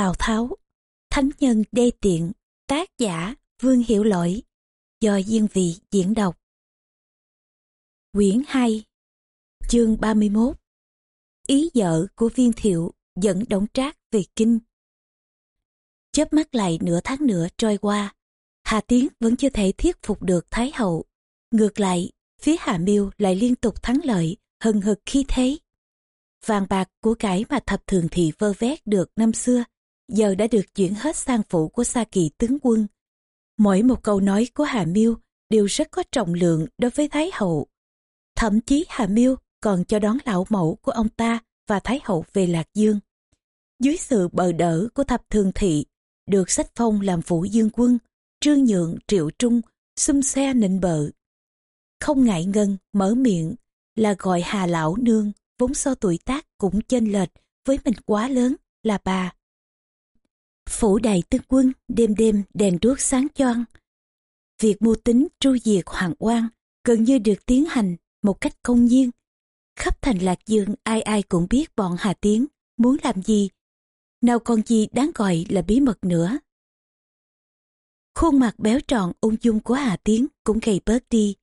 Tào Tháo, Thánh nhân đê tiện, Tác giả Vương Hiểu Lỗi, Do Diên Vị diễn đọc. Quyển 2 Chương 31 Ý vợ của viên thiệu dẫn đống trác về kinh. Chớp mắt lại nửa tháng nữa trôi qua, Hà Tiến vẫn chưa thể thuyết phục được Thái Hậu. Ngược lại, phía Hà Miêu lại liên tục thắng lợi, hừng hực khi thế. Vàng bạc của cải mà thập thường thị vơ vét được năm xưa giờ đã được chuyển hết sang phủ của Sa Kỳ tướng quân. Mỗi một câu nói của Hà Miêu đều rất có trọng lượng đối với Thái Hậu. Thậm chí Hà Miêu còn cho đón lão mẫu của ông ta và Thái Hậu về Lạc Dương. Dưới sự bờ đỡ của thập thường thị, được sách phong làm phủ dương quân, trương nhượng triệu trung, xung xe nịnh bợ. Không ngại ngân, mở miệng, là gọi Hà Lão Nương, vốn so tuổi tác cũng chênh lệch với mình quá lớn, là bà. Phủ đài tướng quân đêm đêm đèn đuốc sáng choang. Việc mưu tính tru diệt hoàng oan gần như được tiến hành một cách công nhiên. Khắp thành Lạc Dương ai ai cũng biết bọn Hà Tiến muốn làm gì. Nào còn gì đáng gọi là bí mật nữa. Khuôn mặt béo tròn ung dung của Hà Tiến cũng gầy bớt đi.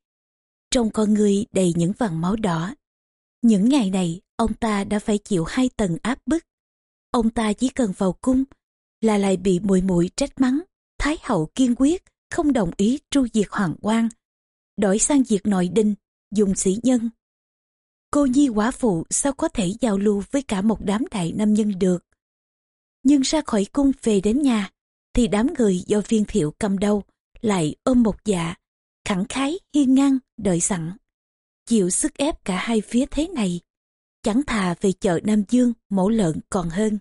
Trong con người đầy những vằn máu đỏ. Những ngày này, ông ta đã phải chịu hai tầng áp bức. Ông ta chỉ cần vào cung là lại bị muội muội trách mắng. Thái hậu kiên quyết, không đồng ý tru diệt hoàng quan, đổi sang diệt nội đinh, dùng sĩ nhân. Cô nhi quả phụ sao có thể giao lưu với cả một đám đại nam nhân được. Nhưng ra khỏi cung về đến nhà, thì đám người do viên thiệu cầm đầu lại ôm một dạ, khẳng khái hiên ngang, đợi sẵn. Chịu sức ép cả hai phía thế này, chẳng thà về chợ Nam Dương mổ lợn còn hơn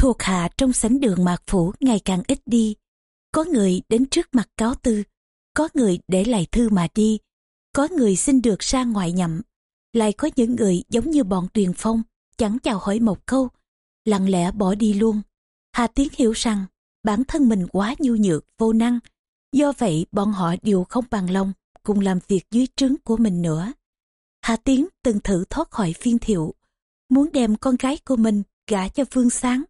thuộc hạ trong sảnh đường mạc phủ ngày càng ít đi. Có người đến trước mặt cáo tư, có người để lại thư mà đi, có người xin được ra ngoại nhậm. Lại có những người giống như bọn tuyền phong, chẳng chào hỏi một câu, lặng lẽ bỏ đi luôn. Hà Tiến hiểu rằng bản thân mình quá nhu nhược, vô năng. Do vậy bọn họ đều không bằng lòng cùng làm việc dưới trướng của mình nữa. Hà Tiến từng thử thoát khỏi phiên thiệu, muốn đem con gái của mình gả cho Vương Sáng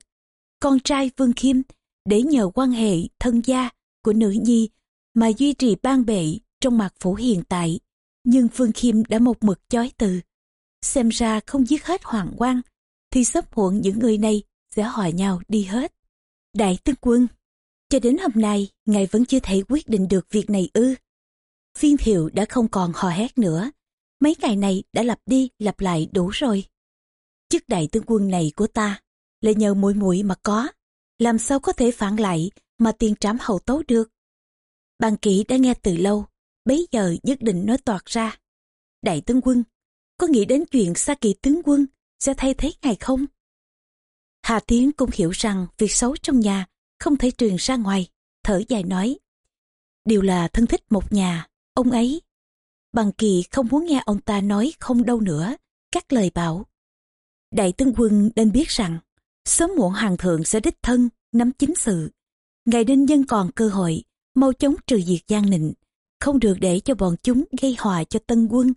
con trai Vương Khiêm để nhờ quan hệ thân gia của nữ nhi mà duy trì ban bệ trong mặt phủ hiện tại. Nhưng Vương Khiêm đã một mực chói từ. Xem ra không giết hết hoàng quan, thì sớm muộn những người này sẽ hỏi nhau đi hết. Đại tướng quân, cho đến hôm nay, ngài vẫn chưa thể quyết định được việc này ư. Viên thiệu đã không còn hò hét nữa. Mấy ngày này đã lặp đi lặp lại đủ rồi. Chức đại tướng quân này của ta là nhờ mũi mũi mà có, làm sao có thể phản lại mà tiền trảm hậu tấu được. Bàn kỹ đã nghe từ lâu, bấy giờ nhất định nói toạt ra. Đại tướng quân, có nghĩ đến chuyện xa kỳ tướng quân sẽ thay thế ngài không? Hà Tiến cũng hiểu rằng việc xấu trong nhà không thể truyền ra ngoài, thở dài nói. Điều là thân thích một nhà, ông ấy. Bằng kỳ không muốn nghe ông ta nói không đâu nữa, các lời bảo. Đại tướng quân nên biết rằng sớm muộn hàng thượng sẽ đích thân, nắm chính sự. Ngày đinh nhân còn cơ hội, mau chóng trừ diệt gian nịnh, không được để cho bọn chúng gây hòa cho tân quân.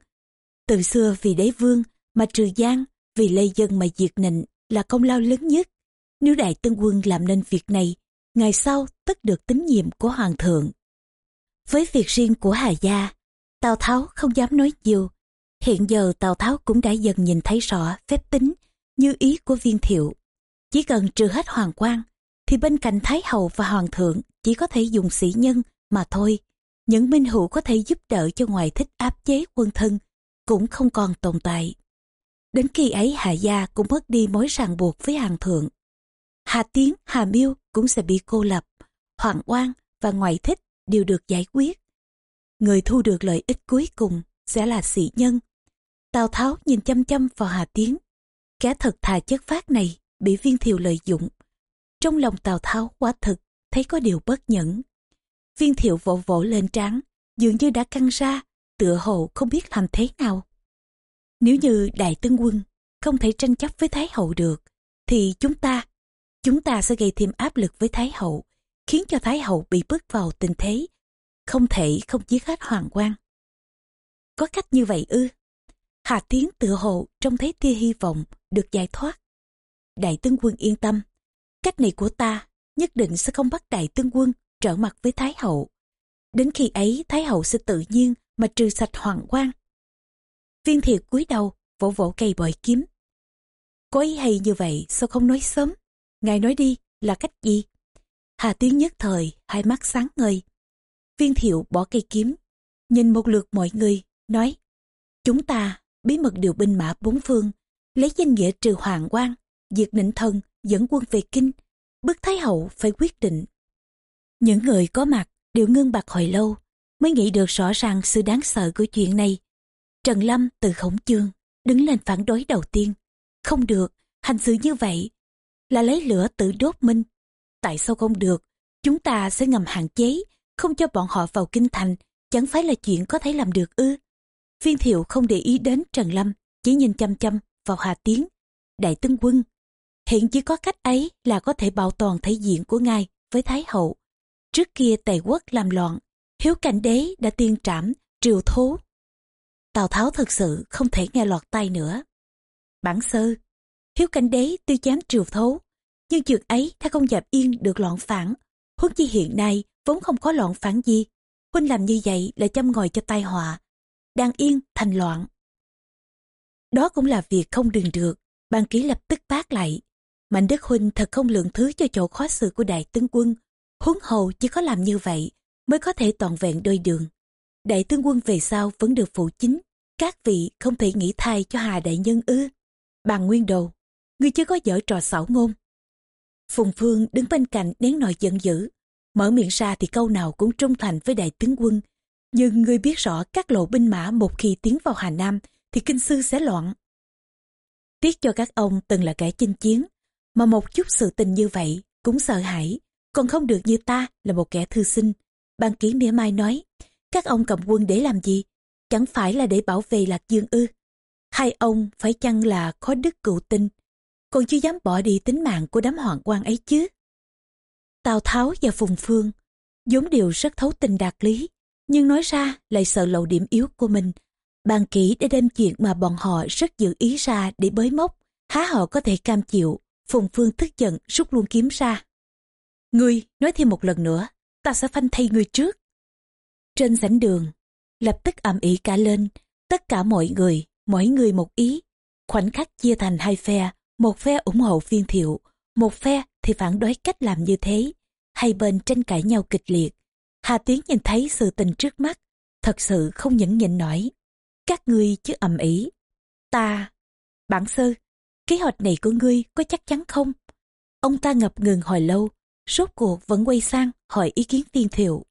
Từ xưa vì đế vương mà trừ gian, vì lây dân mà diệt nịnh là công lao lớn nhất. Nếu đại tân quân làm nên việc này, ngày sau tất được tín nhiệm của hoàng thượng. Với việc riêng của hà gia, tào tháo không dám nói nhiều. Hiện giờ tào tháo cũng đã dần nhìn thấy rõ phép tính như ý của viên thiệu chỉ cần trừ hết hoàng quan, thì bên cạnh Thái Hậu và Hoàng thượng chỉ có thể dùng sĩ nhân mà thôi. Những minh hữu có thể giúp đỡ cho ngoại thích áp chế quân thân cũng không còn tồn tại. Đến khi ấy Hạ Gia cũng mất đi mối ràng buộc với Hàng Thượng. Hà Tiến, Hà Miêu cũng sẽ bị cô lập. Hoàng Oan và ngoại thích đều được giải quyết. Người thu được lợi ích cuối cùng sẽ là sĩ nhân. Tào Tháo nhìn chăm chăm vào Hà Tiến. Kẻ thật thà chất phát này bị viên thiều lợi dụng. Trong lòng Tào Tháo quá thực, thấy có điều bất nhẫn. Viên thiệu vỗ vỗ lên trán, dường như đã căng ra, tựa hồ không biết làm thế nào. Nếu như đại tướng quân không thể tranh chấp với Thái hậu được, thì chúng ta, chúng ta sẽ gây thêm áp lực với Thái hậu, khiến cho Thái hậu bị bước vào tình thế, không thể không giết hết hoàng quan. Có cách như vậy ư? Hà Tiến tựa hồ trông thấy tia hy vọng được giải thoát. Đại tướng quân yên tâm, cách này của ta nhất định sẽ không bắt đại tướng quân trở mặt với Thái Hậu. Đến khi ấy Thái Hậu sẽ tự nhiên mà trừ sạch hoàng quan. Viên thiệt cúi đầu, vỗ vỗ cây bội kiếm. Có ý hay như vậy sao không nói sớm? Ngài nói đi, là cách gì? Hà Tiến nhất thời, hai mắt sáng ngời. Viên thiệu bỏ cây kiếm, nhìn một lượt mọi người, nói Chúng ta bí mật điều binh mã bốn phương, lấy danh nghĩa trừ hoàng quan, diệt nịnh thân, dẫn quân về kinh, bức Thái Hậu phải quyết định. Những người có mặt đều ngưng bạc hồi lâu, mới nghĩ được rõ ràng sự đáng sợ của chuyện này. Trần Lâm từ khổng chương, đứng lên phản đối đầu tiên. Không được, hành xử như vậy là lấy lửa tự đốt minh. Tại sao không được? Chúng ta sẽ ngầm hạn chế, không cho bọn họ vào kinh thành, chẳng phải là chuyện có thể làm được ư. Viên thiệu không để ý đến Trần Lâm, chỉ nhìn chăm chăm vào Hà Tiến. Đại tướng quân, hiện chỉ có cách ấy là có thể bảo toàn thể diện của ngài với Thái Hậu. Trước kia Tề quốc làm loạn, Hiếu Cảnh Đế đã tiên trảm, triều thố. Tào Tháo thực sự không thể nghe lọt tay nữa. Bản sơ, Hiếu Cảnh Đế tuy chém triều thố, nhưng chuyện ấy thay không dẹp yên được loạn phản. Huống chi hiện nay vốn không có loạn phản gì. Huynh làm như vậy là châm ngòi cho tai họa. Đang yên thành loạn. Đó cũng là việc không đừng được. bàn ký lập tức bác lại. Mạnh Đức Huynh thật không lượng thứ cho chỗ khó xử của đại tướng quân. Huống hồ chỉ có làm như vậy mới có thể toàn vẹn đôi đường. Đại tướng quân về sau vẫn được phụ chính. Các vị không thể nghĩ thay cho Hà Đại Nhân ư. Bàn nguyên đồ, ngươi chưa có dở trò xảo ngôn. Phùng Phương đứng bên cạnh nén nội giận dữ. Mở miệng ra thì câu nào cũng trung thành với đại tướng quân. Nhưng ngươi biết rõ các lộ binh mã một khi tiến vào Hà Nam thì kinh sư sẽ loạn. Tiếc cho các ông từng là kẻ chinh chiến, mà một chút sự tình như vậy cũng sợ hãi, còn không được như ta là một kẻ thư sinh. Ban ký mỉa mai nói, các ông cầm quân để làm gì? Chẳng phải là để bảo vệ Lạc Dương ư? Hai ông phải chăng là khó đức cựu tinh, còn chưa dám bỏ đi tính mạng của đám hoàng quan ấy chứ? Tào Tháo và Phùng Phương vốn đều rất thấu tình đạt lý, nhưng nói ra lại sợ lộ điểm yếu của mình. Bàn kỹ để đem chuyện mà bọn họ rất dự ý ra để bới móc, há họ có thể cam chịu. Phùng Phương tức giận rút luôn kiếm ra. Ngươi nói thêm một lần nữa, ta sẽ phanh thay ngươi trước. Trên sảnh đường, lập tức ầm ĩ cả lên, tất cả mọi người, mỗi người một ý. Khoảnh khắc chia thành hai phe, một phe ủng hộ viên thiệu, một phe thì phản đối cách làm như thế. Hai bên tranh cãi nhau kịch liệt. Hà Tiến nhìn thấy sự tình trước mắt, thật sự không nhẫn nhịn nổi. Các ngươi chứ ầm ĩ. Ta, bản sơ, kế hoạch này của ngươi có chắc chắn không? Ông ta ngập ngừng hồi lâu, rốt cuộc vẫn quay sang hỏi ý kiến viên thiệu.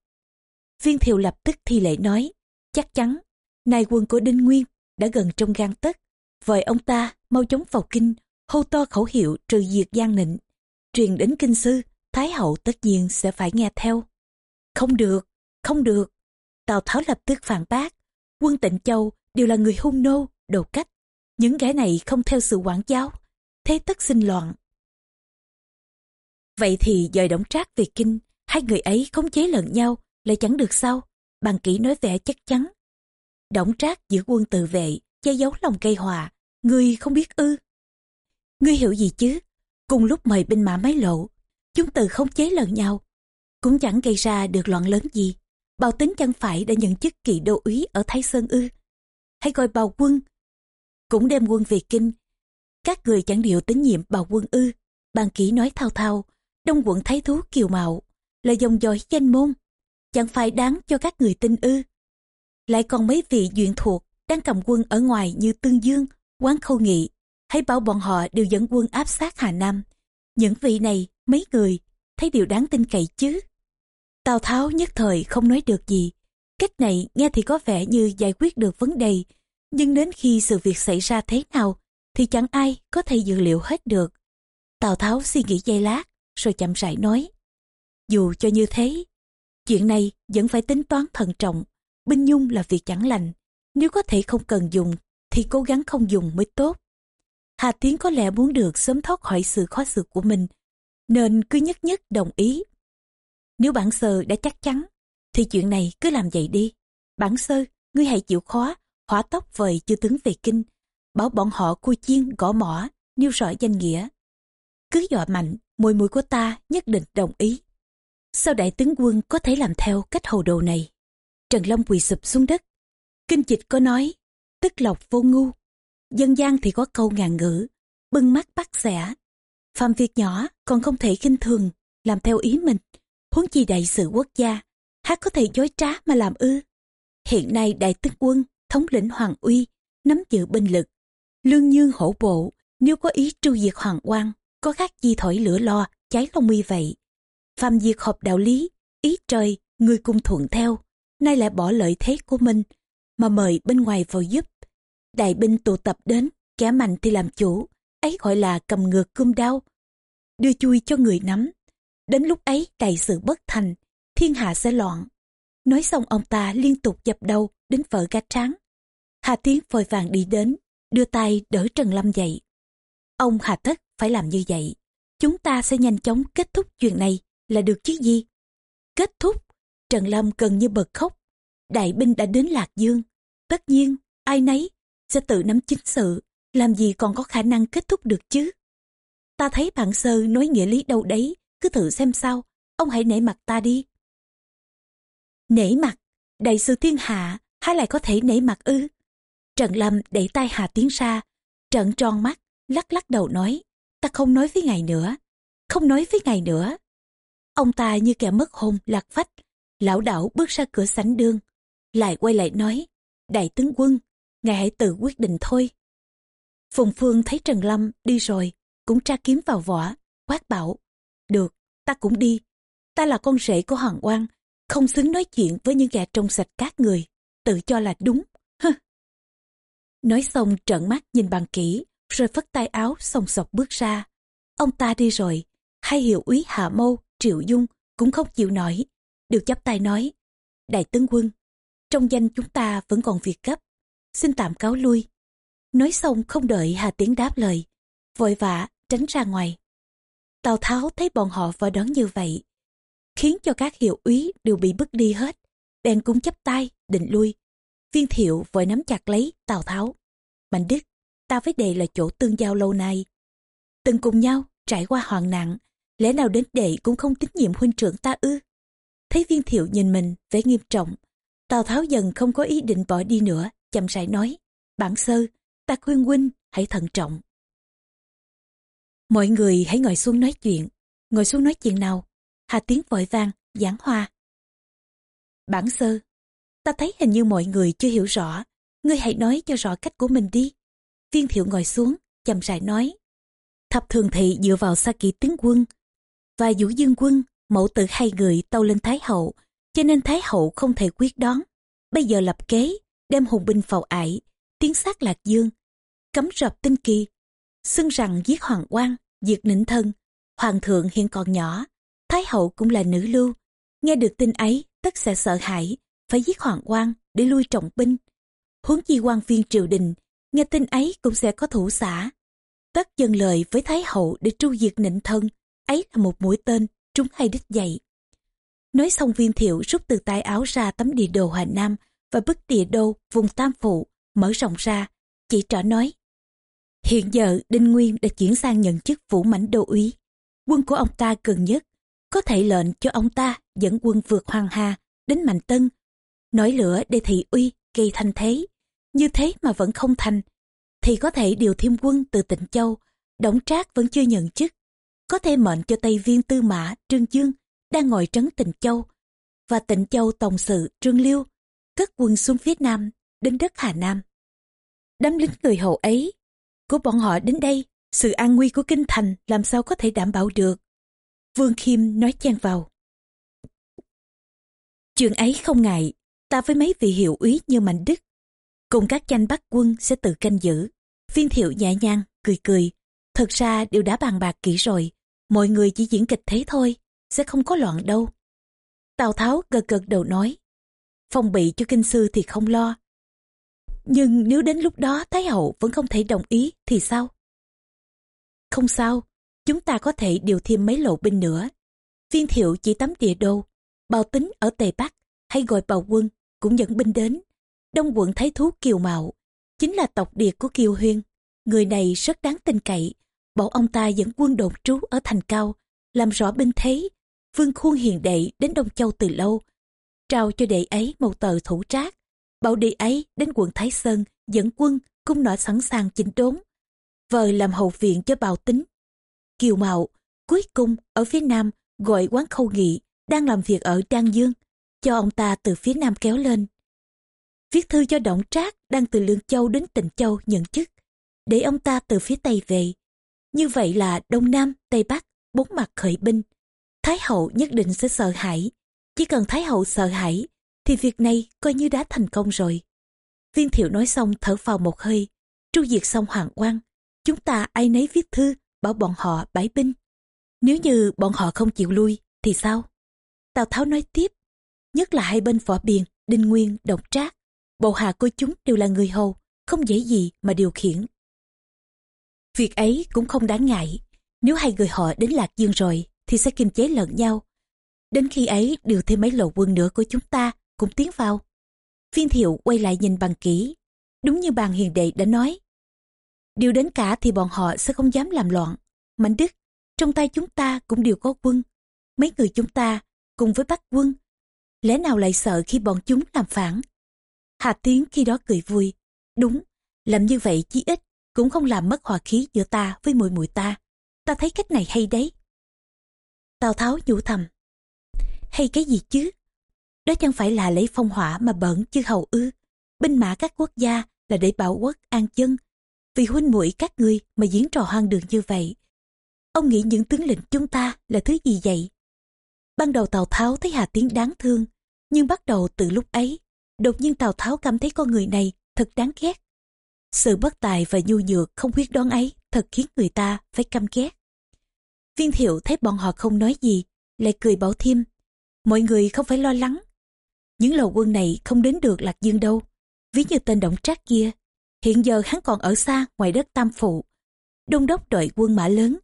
Viên thiệu lập tức thi lễ nói, chắc chắn, nài quân của Đinh Nguyên đã gần trong gan tất. Vời ông ta mau chống vào kinh, hô to khẩu hiệu trừ diệt gian nịnh. Truyền đến kinh sư, Thái hậu tất nhiên sẽ phải nghe theo. Không được, không được. Tào Tháo lập tức phản bác. Quân tịnh châu đều là người hung nô, đồ cách. Những kẻ này không theo sự quản giáo, thế tất sinh loạn. Vậy thì dời động trác về kinh, hai người ấy khống chế lẫn nhau, lại chẳng được sao? Bằng kỹ nói vẻ chắc chắn. Đổng trác giữ quân tự vệ, che giấu lòng gây hòa, ngươi không biết ư. Ngươi hiểu gì chứ? Cùng lúc mời binh mã máy lộ, chúng từ khống chế lẫn nhau, cũng chẳng gây ra được loạn lớn gì. Bào tính chẳng phải đã nhận chức kỳ đô úy ở Thái Sơn ư. Hãy gọi bào quân, cũng đem quân về kinh. Các người chẳng điều tín nhiệm bào quân ư. Bàn kỹ nói thao thao, đông quận thái thú kiều mạo, là dòng dõi danh môn. Chẳng phải đáng cho các người tin ư. Lại còn mấy vị duyện thuộc đang cầm quân ở ngoài như Tương Dương, Quán Khâu Nghị. Hãy bảo bọn họ đều dẫn quân áp sát Hà Nam. Những vị này, mấy người, thấy điều đáng tin cậy chứ. Tào Tháo nhất thời không nói được gì. Cách này nghe thì có vẻ như giải quyết được vấn đề, nhưng đến khi sự việc xảy ra thế nào thì chẳng ai có thể dự liệu hết được. Tào Tháo suy nghĩ giây lát, rồi chậm rãi nói. Dù cho như thế, chuyện này vẫn phải tính toán thận trọng. Binh nhung là việc chẳng lành. Nếu có thể không cần dùng, thì cố gắng không dùng mới tốt. Hà Tiến có lẽ muốn được sớm thoát khỏi sự khó xử của mình, nên cứ nhất nhất đồng ý. Nếu bản sơ đã chắc chắn, thì chuyện này cứ làm vậy đi. Bản sơ, ngươi hãy chịu khó, hỏa tốc vời chư tướng về kinh, bảo bọn họ cua chiên, gõ mỏ, nêu rõ danh nghĩa. Cứ dọa mạnh, mùi mùi của ta nhất định đồng ý. Sao đại tướng quân có thể làm theo cách hồ đồ này? Trần Long quỳ sụp xuống đất. Kinh dịch có nói, tức lộc vô ngu. Dân gian thì có câu ngàn ngữ, bưng mắt bắt xẻ. Phạm việc nhỏ còn không thể khinh thường, làm theo ý mình. Huống chi đại sự quốc gia, hát có thể dối trá mà làm ư. Hiện nay đại tướng quân, thống lĩnh Hoàng Uy, nắm giữ binh lực. Lương nhương hổ bộ, nếu có ý tru diệt Hoàng quan, có khác gì thổi lửa lo, cháy long nguy vậy. Phạm diệt hợp đạo lý, ý trời, người cùng thuận theo, nay lại bỏ lợi thế của mình, mà mời bên ngoài vào giúp. Đại binh tụ tập đến, kẻ mạnh thì làm chủ, ấy gọi là cầm ngược cơm đao Đưa chui cho người nắm. Đến lúc ấy đại sự bất thành, thiên hạ sẽ loạn. Nói xong ông ta liên tục dập đầu đến vợ gác tráng. Hà Tiến vội vàng đi đến, đưa tay đỡ Trần Lâm dậy. Ông Hà Tất phải làm như vậy. Chúng ta sẽ nhanh chóng kết thúc chuyện này là được chứ gì? Kết thúc, Trần Lâm gần như bật khóc. Đại binh đã đến Lạc Dương. Tất nhiên, ai nấy sẽ tự nắm chính sự, làm gì còn có khả năng kết thúc được chứ? Ta thấy bạn sơ nói nghĩa lý đâu đấy, cứ thử xem sao, ông hãy nể mặt ta đi. Nể mặt, đại sư thiên hạ, hay lại có thể nể mặt ư? Trần Lâm đẩy tay Hà Tiến ra, trợn tròn mắt, lắc lắc đầu nói, ta không nói với ngài nữa, không nói với ngài nữa. Ông ta như kẻ mất hồn lạc phách, lão đảo bước ra cửa sảnh đường lại quay lại nói, đại tướng quân, ngài hãy tự quyết định thôi. Phùng Phương thấy Trần Lâm đi rồi, cũng tra kiếm vào vỏ, quát bảo, được, ta cũng đi, ta là con rể của Hoàng Quang, không xứng nói chuyện với những kẻ trông sạch các người, tự cho là đúng. Nói xong trợn mắt nhìn bằng kỹ, rồi phất tay áo sòng sọc bước ra. Ông ta đi rồi, hai hiệu úy Hạ Mâu, Triệu Dung cũng không chịu nổi. đều chắp tay nói, Đại tướng quân, trong danh chúng ta vẫn còn việc gấp, xin tạm cáo lui. Nói xong không đợi Hà Tiến đáp lời, vội vã tránh ra ngoài. Tào Tháo thấy bọn họ vào đón như vậy, khiến cho các hiệu úy đều bị bức đi hết. Bèn cũng chấp tay, định lui. Viên thiệu vội nắm chặt lấy Tào Tháo. Mạnh Đức, ta với đệ là chỗ tương giao lâu nay. Từng cùng nhau trải qua hoạn nạn, lẽ nào đến đệ cũng không tín nhiệm huynh trưởng ta ư? Thấy viên thiệu nhìn mình vẻ nghiêm trọng, Tào Tháo dần không có ý định bỏ đi nữa, chậm rãi nói, bản sơ, ta khuyên huynh hãy thận trọng. Mọi người hãy ngồi xuống nói chuyện, ngồi xuống nói chuyện nào. Hà Tiến vội vang, giảng hoa. Bản sơ, ta thấy hình như mọi người chưa hiểu rõ, ngươi hãy nói cho rõ cách của mình đi. Viên thiệu ngồi xuống, chậm rãi nói. Thập thường thị dựa vào sa kỵ tướng quân và vũ dương quân, mẫu tử hai người tâu lên Thái Hậu, cho nên Thái Hậu không thể quyết đoán. Bây giờ lập kế, đem hùng binh vào ải, tiến sát Lạc Dương, cấm rập tinh kỳ, xưng rằng giết hoàng quan, diệt nịnh thân. Hoàng thượng hiện còn nhỏ, Thái Hậu cũng là nữ lưu. Nghe được tin ấy, tất sẽ sợ hãi, phải giết hoàng quan để lui trọng binh. Huống chi quan viên triều đình, nghe tin ấy cũng sẽ có thủ xã. Tất dân lời với Thái Hậu để tru diệt nịnh thân, ấy là một mũi tên, trúng hai đích dậy. Nói xong viên thiệu rút từ tay áo ra tấm địa đồ Hà Nam và bức địa đô vùng Tam Phụ, mở rộng ra, chỉ trỏ nói. Hiện giờ Đinh Nguyên đã chuyển sang nhận chức phủ mãnh đô úy. Quân của ông ta cần nhất, có thể lệnh cho ông ta dẫn quân vượt Hoàng Hà đến Mạnh Tân, nổi lửa để thị uy gây thanh thế. Như thế mà vẫn không thành, thì có thể điều thêm quân từ Tịnh Châu, Đổng Trác vẫn chưa nhận chức. Có thể mệnh cho Tây Viên Tư Mã Trương Dương đang ngồi trấn Tịnh Châu và Tịnh Châu Tổng sự Trương Liêu cất quân xuống phía Nam đến đất Hà Nam. Đám lính người hầu ấy của bọn họ đến đây, sự an nguy của kinh thành làm sao có thể đảm bảo được. Vương Khiêm nói chen vào. Chuyện ấy không ngại, ta với mấy vị hiệu úy như Mạnh Đức, cùng các danh bắt quân sẽ tự canh giữ. Viên thiệu nhẹ nhàng, cười cười. Thật ra đều đã bàn bạc kỹ rồi, mọi người chỉ diễn kịch thế thôi, sẽ không có loạn đâu. Tào Tháo gật gật đầu nói, phòng bị cho kinh sư thì không lo, nhưng nếu đến lúc đó Thái hậu vẫn không thể đồng ý thì sao? Không sao, chúng ta có thể điều thêm mấy lộ binh nữa. Viên thiệu chỉ tắm địa đô, bào tính ở Tây Bắc hay gọi bào quân cũng dẫn binh đến. Đông quận Thái Thú Kiều Mạo chính là tộc điệt của Kiều Huyên. Người này rất đáng tin cậy, bảo ông ta dẫn quân đồn trú ở thành cao làm rõ binh thế, vương khuôn hiền đệ đến Đông Châu từ lâu, trao cho đệ ấy một tờ thủ trác, bảo đệ ấy đến quận Thái Sơn dẫn quân cung nọ sẵn sàng chỉnh đốn, vời làm hậu viện cho bào tính. Kiều Mạo, cuối cùng ở phía nam gọi quán khâu nghị đang làm việc ở trang Dương, cho ông ta từ phía nam kéo lên. Viết thư cho Động Trác đang từ Lương Châu đến Tịnh Châu nhận chức, để ông ta từ phía Tây về. Như vậy là Đông Nam, Tây Bắc, bốn mặt khởi binh. Thái hậu nhất định sẽ sợ hãi. Chỉ cần Thái hậu sợ hãi, thì việc này coi như đã thành công rồi. Viên thiệu nói xong thở vào một hơi, tru diệt xong hoàng quan. Chúng ta ai nấy viết thư, bảo bọn họ bãi binh. Nếu như bọn họ không chịu lui, thì sao? Tào Tháo nói tiếp, nhất là hai bên võ biền, đinh nguyên, độc trác. Bộ hạ của chúng đều là người hầu, không dễ gì mà điều khiển. Việc ấy cũng không đáng ngại, nếu hai người họ đến Lạc Dương rồi thì sẽ kiềm chế lẫn nhau. Đến khi ấy điều thêm mấy lộ quân nữa của chúng ta cũng tiến vào. Viên thiệu quay lại nhìn bằng kỹ, đúng như bàn hiền đệ đã nói. Điều đến cả thì bọn họ sẽ không dám làm loạn. Mạnh Đức, trong tay chúng ta cũng đều có quân. Mấy người chúng ta cùng với bắc quân. Lẽ nào lại sợ khi bọn chúng làm phản? Hà Tiến khi đó cười vui. Đúng, làm như vậy chí ít cũng không làm mất hòa khí giữa ta với mùi mùi ta. Ta thấy cách này hay đấy. Tào Tháo nhủ thầm. Hay cái gì chứ? Đó chẳng phải là lấy phong hỏa mà bẩn chứ hầu ư. Binh mã các quốc gia là để bảo quốc an dân. Vì huynh muội các ngươi mà diễn trò hoang đường như vậy. Ông nghĩ những tướng lĩnh chúng ta là thứ gì vậy? Ban đầu Tào Tháo thấy Hà Tiến đáng thương, nhưng bắt đầu từ lúc ấy, đột nhiên Tào Tháo cảm thấy con người này thật đáng ghét. Sự bất tài và nhu nhược không quyết đoán ấy thật khiến người ta phải căm ghét. Viên thiệu thấy bọn họ không nói gì, lại cười bảo thêm. Mọi người không phải lo lắng. Những lầu quân này không đến được Lạc Dương đâu. Ví như tên động trác kia, hiện giờ hắn còn ở xa ngoài đất Tam Phụ. Đông đốc đội quân mã lớn.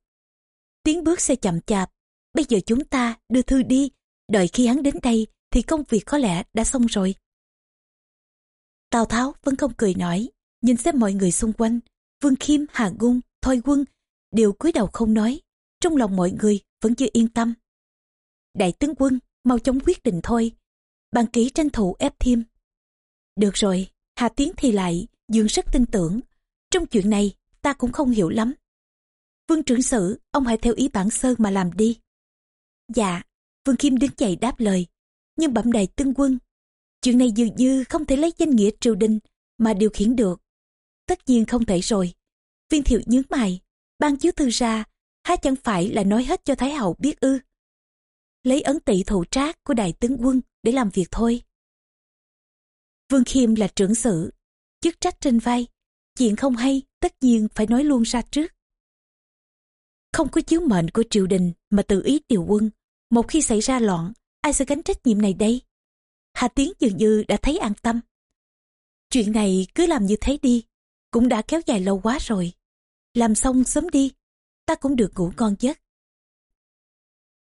Tiến bước xe chậm chạp. Bây giờ chúng ta đưa thư đi, đợi khi hắn đến đây thì công việc có lẽ đã xong rồi. Tào Tháo vẫn không cười nói, nhìn xem mọi người xung quanh, Vương Khiêm, Hà Gung, Thôi Quân, đều cúi đầu không nói, trong lòng mọi người vẫn chưa yên tâm. Đại tướng quân, mau chóng quyết định thôi, bàn ký tranh thủ ép thêm. Được rồi, Hà Tiến thì lại, dường rất tin tưởng, trong chuyện này ta cũng không hiểu lắm. Vương trưởng sử, ông hãy theo ý bản sơ mà làm đi. Dạ, Vương Kim đứng dậy đáp lời, nhưng bẩm đại tướng quân, chuyện này dường như không thể lấy danh nghĩa triều đình mà điều khiển được. Tất nhiên không thể rồi. Viên thiệu nhướng mày, ban chiếu thư ra, há chẳng phải là nói hết cho Thái Hậu biết ư. Lấy ấn tỷ thủ trác của đại tướng quân để làm việc thôi. Vương Khiêm là trưởng sự, chức trách trên vai, chuyện không hay tất nhiên phải nói luôn ra trước. Không có chiếu mệnh của triều đình mà tự ý điều quân, một khi xảy ra loạn, ai sẽ gánh trách nhiệm này đây? Hà Tiến dường như đã thấy an tâm. Chuyện này cứ làm như thế đi, cũng đã kéo dài lâu quá rồi. Làm xong sớm đi, ta cũng được ngủ ngon giấc.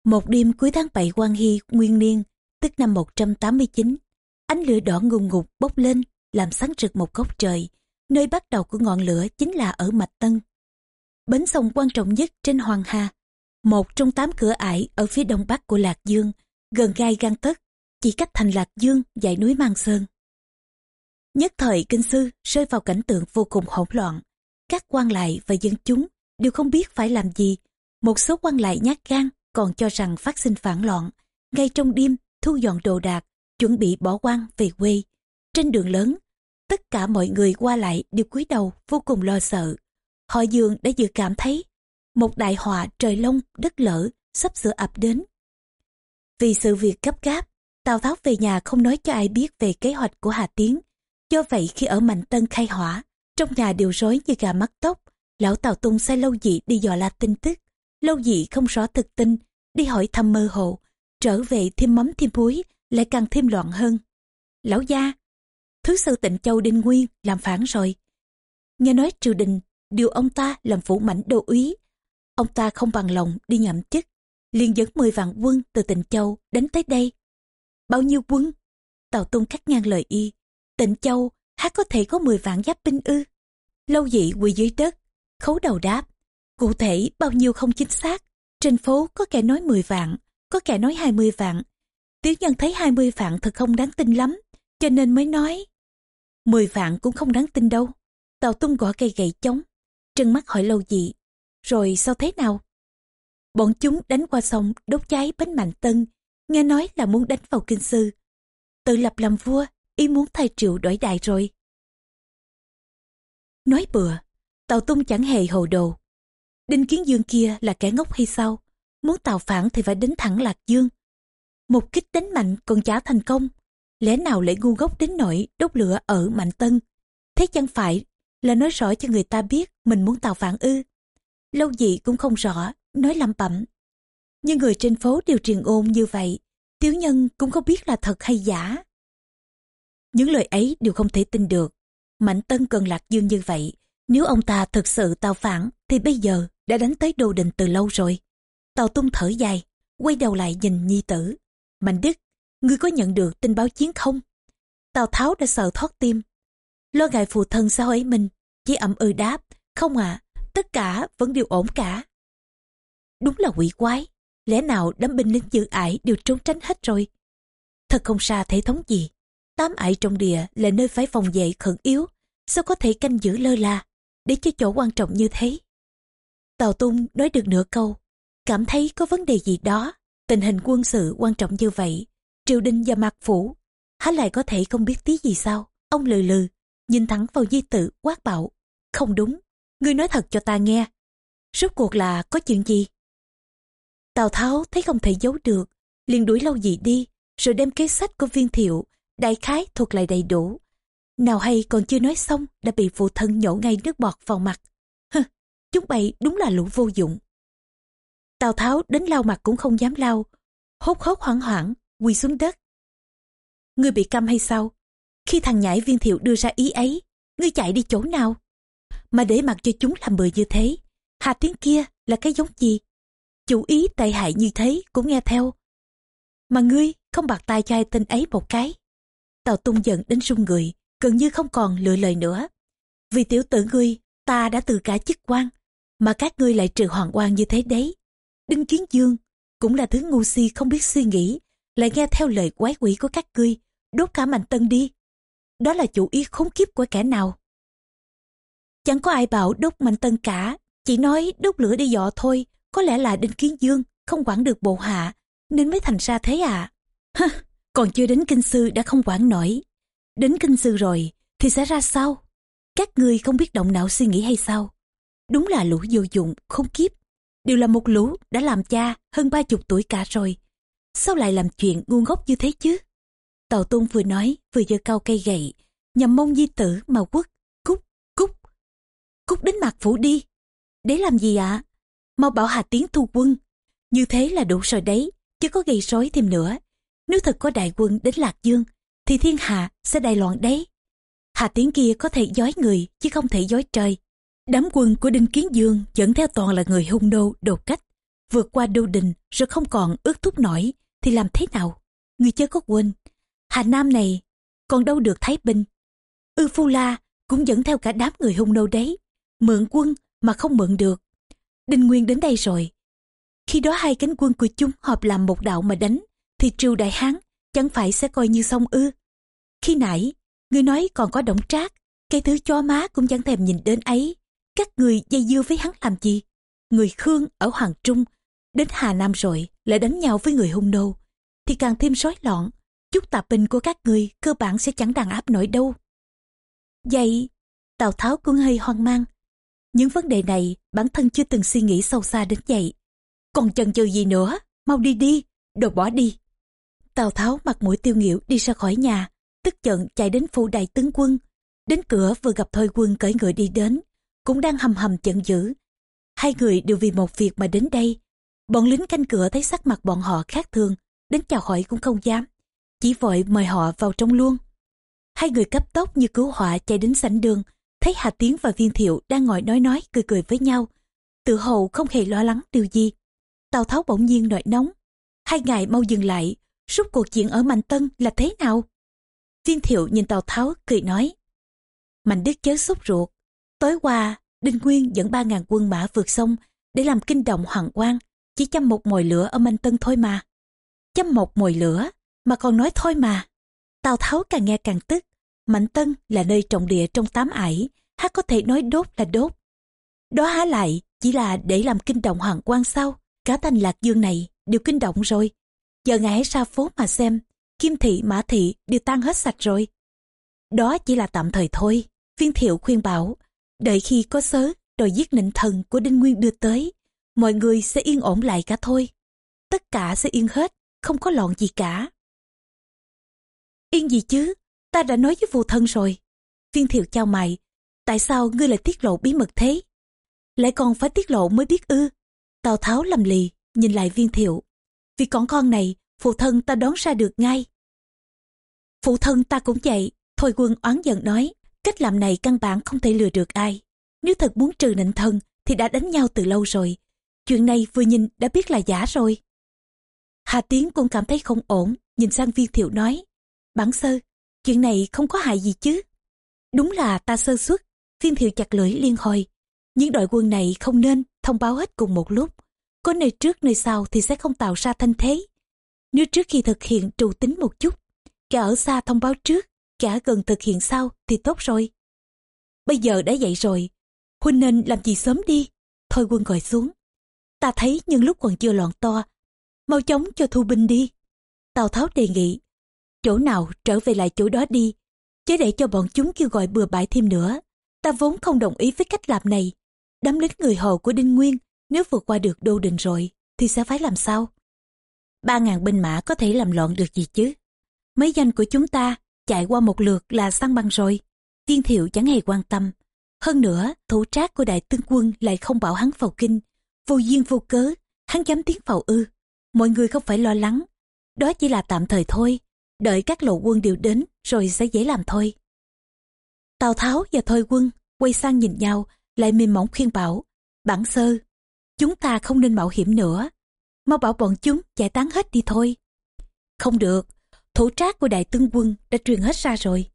Một đêm cuối tháng 7 quan hy nguyên niên, tức năm 189, ánh lửa đỏ ngùng ngục bốc lên, làm sáng rực một góc trời. Nơi bắt đầu của ngọn lửa chính là ở Mạch Tân. Bến sông quan trọng nhất trên Hoàng Hà, một trong tám cửa ải ở phía đông bắc của Lạc Dương, gần gai gan tất, chỉ cách thành Lạc Dương dãy núi Mang Sơn. Nhất thời kinh sư rơi vào cảnh tượng vô cùng hỗn loạn. Các quan lại và dân chúng đều không biết phải làm gì. Một số quan lại nhát gan còn cho rằng phát sinh phản loạn. Ngay trong đêm thu dọn đồ đạc, chuẩn bị bỏ quan về quê. Trên đường lớn, tất cả mọi người qua lại đều cúi đầu vô cùng lo sợ. Họ dường đã dự cảm thấy một đại họa trời lông đất lở sắp sửa ập đến. Vì sự việc gấp gáp, Tào Tháo về nhà không nói cho ai biết về kế hoạch của Hà Tiến Do vậy khi ở Mạnh Tân khai hỏa, trong nhà đều rối như gà mắc tóc. Lão Tào Tung sai lâu dị đi dò la tin tức. Lâu dị không rõ thực tin, đi hỏi thăm mơ hồ. Trở về thêm mắm thêm muối, lại càng thêm loạn hơn. Lão gia, thứ sư tịnh châu Đinh Nguyên làm phản rồi. Nghe nói triều đình điều ông ta làm phủ mảnh đô úy. Ông ta không bằng lòng đi nhậm chức, liền dẫn 10 vạn quân từ tịnh châu đến tới đây. Bao nhiêu quân? Tào Tung cắt ngang lời y, Tịnh Châu há có thể có 10 vạn giáp binh ư? Lâu dị quỳ dưới đất, khấu đầu đáp. Cụ thể bao nhiêu không chính xác, Trên phố có kẻ nói 10 vạn, có kẻ nói 20 vạn. Tiểu nhân thấy 20 vạn thật không đáng tin lắm, cho nên mới nói. 10 vạn cũng không đáng tin đâu. Tàu tung gõ cây gậy chống, trân mắt hỏi lâu dị Rồi sao thế nào? Bọn chúng đánh qua sông, đốt cháy bánh mạnh tân, nghe nói là muốn đánh vào kinh sư. Tự lập làm vua, ý muốn thay triệu đổi đại rồi. Nói bừa, Tàu Tung chẳng hề hồ đồ. Đinh Kiến Dương kia là kẻ ngốc hay sao? Muốn tàu phản thì phải đến thẳng Lạc Dương. Một kích đánh mạnh còn chả thành công. Lẽ nào lại ngu ngốc đến nỗi đốt lửa ở Mạnh Tân? Thế chẳng phải là nói rõ cho người ta biết mình muốn tàu phản ư. Lâu gì cũng không rõ, nói lẩm bẩm. Nhưng người trên phố đều truyền ôn như vậy, tiểu nhân cũng không biết là thật hay giả. Những lời ấy đều không thể tin được. Mạnh Tân cần Lạc Dương như vậy, nếu ông ta thực sự tào phản thì bây giờ đã đánh tới đô đình từ lâu rồi. Tàu tung thở dài, quay đầu lại nhìn nhi tử. Mạnh Đức, ngươi có nhận được tin báo chiến không? Tào Tháo đã sợ thoát tim. Lo ngại phụ thân sao ấy mình, chỉ ậm ừ đáp, không ạ, tất cả vẫn đều ổn cả. Đúng là quỷ quái, lẽ nào đám binh lính dự ải đều trốn tránh hết rồi. Thật không xa thể thống gì, tám ải trong địa là nơi phải phòng vệ khẩn yếu, sao có thể canh giữ lơ là, để cho chỗ quan trọng như thế. Tào Tung nói được nửa câu, cảm thấy có vấn đề gì đó, tình hình quân sự quan trọng như vậy, triều đình và mạc phủ, há lại có thể không biết tí gì sao, ông lừ lừ, nhìn thẳng vào di tự quát bảo, không đúng, ngươi nói thật cho ta nghe, rốt cuộc là có chuyện gì? Tào Tháo thấy không thể giấu được, liền đuổi lâu dị đi, rồi đem kế sách của viên thiệu, đại khái thuật lại đầy đủ. Nào hay còn chưa nói xong đã bị phụ thân nhổ ngay nước bọt vào mặt. Hừ, chúng bày đúng là lũ vô dụng. Tào Tháo đến lau mặt cũng không dám lau, hốt hốt hoảng hoảng, quỳ xuống đất. Ngươi bị câm hay sao? Khi thằng nhãi viên thiệu đưa ra ý ấy, ngươi chạy đi chỗ nào? Mà để mặc cho chúng làm bừa như thế, hà tiếng kia là cái giống gì? Chủ ý tệ hại như thế cũng nghe theo. Mà ngươi không bạc tay cho ai tên ấy một cái. Tào tung giận đến run người, gần như không còn lựa lời nữa. Vì tiểu tử ngươi, ta đã từ cả chức quan, mà các ngươi lại trừ hoàng quan như thế đấy. Đinh Kiến Dương cũng là thứ ngu si không biết suy nghĩ, lại nghe theo lời quái quỷ của các ngươi, đốt cả mạnh tân đi. Đó là chủ ý khốn kiếp của kẻ nào. Chẳng có ai bảo đốt mạnh tân cả, chỉ nói đốt lửa đi dọ thôi, có lẽ là Đinh Kiến Dương không quản được bộ hạ, nên mới thành ra thế à. Hơ, còn chưa đến kinh sư đã không quản nổi. Đến kinh sư rồi thì sẽ ra sao? Các ngươi không biết động não suy nghĩ hay sao? Đúng là lũ vô dụng, không kiếp. Đều là một lũ đã làm cha hơn ba chục tuổi cả rồi. Sao lại làm chuyện ngu ngốc như thế chứ? Tàu Tôn vừa nói vừa giơ cao cây gậy, nhằm mông di tử mà quất, cút, cút. Cút đến mặt phủ đi. Để làm gì ạ? À? Mau bảo Hà Tiến thu quân. Như thế là đủ rồi đấy, chứ có gây rối thêm nữa. Nếu thật có đại quân đến Lạc Dương, thì thiên hạ sẽ đại loạn đấy. Hà Tiến kia có thể dối người, chứ không thể dối trời. Đám quân của Đinh Kiến Dương dẫn theo toàn là người hung đô đột cách. Vượt qua đô đình rồi không còn ước thúc nổi, thì làm thế nào? Người chơi có quên. Hà Nam này còn đâu được Thái Bình. Ư Phu La cũng dẫn theo cả đám người hung nô đấy. Mượn quân mà không mượn được. Đinh Nguyên đến đây rồi. Khi đó hai cánh quân của chúng hợp làm một đạo mà đánh, thì triều đại hán chẳng phải sẽ coi như xong ư. Khi nãy, người nói còn có động trác, cái thứ cho má cũng chẳng thèm nhìn đến ấy. Các người dây dưa với hắn làm gì? Người Khương ở Hoàng Trung, đến Hà Nam rồi, lại đánh nhau với người hung nô, thì càng thêm rối loạn. Chút tạp binh của các người cơ bản sẽ chẳng đàn áp nổi đâu. Vậy, Tào Tháo cũng hơi hoang mang. Những vấn đề này bản thân chưa từng suy nghĩ sâu xa đến vậy. Còn chần chừ gì nữa, mau đi đi, đồ bỏ đi. Tào Tháo mặt mũi tiêu nghỉu đi ra khỏi nhà, tức giận chạy đến phủ đại tướng quân. Đến cửa vừa gặp Thôi quân cởi ngựa đi đến, cũng đang hầm hầm giận dữ. Hai người đều vì một việc mà đến đây. Bọn lính canh cửa thấy sắc mặt bọn họ khác thường, đến chào hỏi cũng không dám. Chỉ vội mời họ vào trong luôn. Hai người cấp tốc như cứu họa chạy đến sảnh đường, thấy Hà Tiến và Viên Thiệu đang ngồi nói nói cười cười với nhau. Tự hồ không hề lo lắng điều gì. Tào Tháo bỗng nhiên nổi nóng. Hai ngày mau dừng lại, rút cuộc chuyện ở Mạnh Tân là thế nào? Viên Thiệu nhìn Tào Tháo cười nói. Mạnh Đức chớ sốt ruột. Tối qua, Đinh Nguyên dẫn ba ngàn quân mã vượt sông để làm kinh động Hoàng Quan, chỉ chăm một mồi lửa ở Mạnh Tân thôi mà. Chăm một mồi lửa, mà còn nói thôi mà. Tào Tháo càng nghe càng tức. Mạnh Tân là nơi trọng địa trong tám ải, há có thể nói đốt là đốt. Đó há lại, chỉ là để làm kinh động hoàng quan sao. Cả thành lạc dương này đều kinh động rồi. Giờ ngài hãy ra phố mà xem, kim thị, mã thị đều tan hết sạch rồi. Đó chỉ là tạm thời thôi. Viên thiệu khuyên bảo, đợi khi có sớ, rồi giết nịnh thần của Đinh Nguyên đưa tới, mọi người sẽ yên ổn lại cả thôi. Tất cả sẽ yên hết, không có loạn gì cả. Yên gì chứ, ta đã nói với phụ thân rồi. Viên thiệu chào mày, tại sao ngươi lại tiết lộ bí mật thế? Lại còn phải tiết lộ mới biết ư. Tào Tháo lầm lì, nhìn lại viên thiệu. Vì con con này, phụ thân ta đón ra được ngay. Phụ thân ta cũng vậy, Thôi quân oán giận nói, cách làm này căn bản không thể lừa được ai. Nếu thật muốn trừ nịnh thân thì đã đánh nhau từ lâu rồi. Chuyện này vừa nhìn đã biết là giả rồi. Hà Tiến cũng cảm thấy không ổn, nhìn sang viên thiệu nói. Bản sơ, chuyện này không có hại gì chứ. Đúng là ta sơ suất, viên thiệu chặt lưỡi liên hồi. Những đội quân này không nên thông báo hết cùng một lúc. Có nơi trước nơi sau thì sẽ không tạo ra thanh thế. Nếu trước khi thực hiện trù tính một chút, kẻ ở xa thông báo trước, kẻ gần thực hiện sau thì tốt rồi. Bây giờ đã dậy rồi, huynh nên làm gì sớm đi. Thôi quân gọi xuống. Ta thấy nhưng lúc còn chưa loạn to, mau chóng cho thu binh đi. Tào Tháo đề nghị, chỗ nào trở về lại chỗ đó đi, chứ để cho bọn chúng kêu gọi bừa bãi thêm nữa. Ta vốn không đồng ý với cách làm này. Đám lính người hầu của Đinh Nguyên, nếu vượt qua được đô đình rồi, thì sẽ phải làm sao? Ba ngàn binh mã có thể làm loạn được gì chứ? Mấy danh của chúng ta chạy qua một lượt là săn băng rồi. Viên thiệu chẳng hề quan tâm. Hơn nữa, thủ trác của đại tướng quân lại không bảo hắn vào kinh. Vô duyên vô cớ, hắn dám tiến vào ư. Mọi người không phải lo lắng. Đó chỉ là tạm thời thôi. Đợi các lộ quân đều đến rồi sẽ dễ làm thôi. Tào Tháo và Thôi quân quay sang nhìn nhau lại mềm mỏng khuyên bảo. Bản sơ, chúng ta không nên mạo hiểm nữa. Mau bảo bọn chúng giải tán hết đi thôi. Không được, thủ trác của đại tướng quân đã truyền hết ra rồi.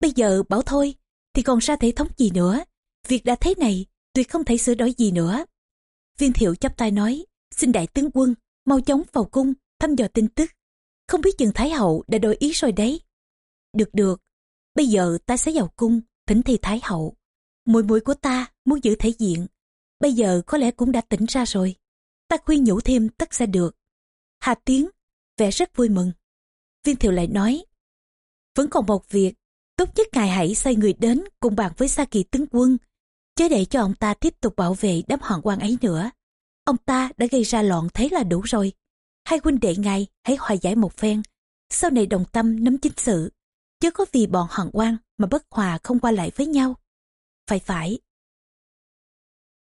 Bây giờ bảo thôi, thì còn ra thể thống gì nữa. Việc đã thế này, tuyệt không thể sửa đổi gì nữa. Viên thiệu chắp tay nói, xin đại tướng quân, mau chóng vào cung, thăm dò tin tức. Không biết chừng Thái Hậu đã đổi ý rồi đấy. Được được, bây giờ ta sẽ vào cung, thỉnh thi Thái Hậu. Mùi mũi của ta muốn giữ thể diện. Bây giờ có lẽ cũng đã tỉnh ra rồi. Ta khuyên nhủ thêm tất sẽ được. Hà Tiến, vẻ rất vui mừng. Viên thiệu lại nói, vẫn còn một việc, tốt nhất ngài hãy sai người đến cùng bàn với Sa Kỳ tướng quân, chứ để cho ông ta tiếp tục bảo vệ đám hoàng quan ấy nữa. Ông ta đã gây ra loạn thế là đủ rồi. Hai huynh đệ ngài hãy hòa giải một phen, sau này đồng tâm nắm chính sự, chứ có vì bọn hoàng quan mà bất hòa không qua lại với nhau. Phải phải.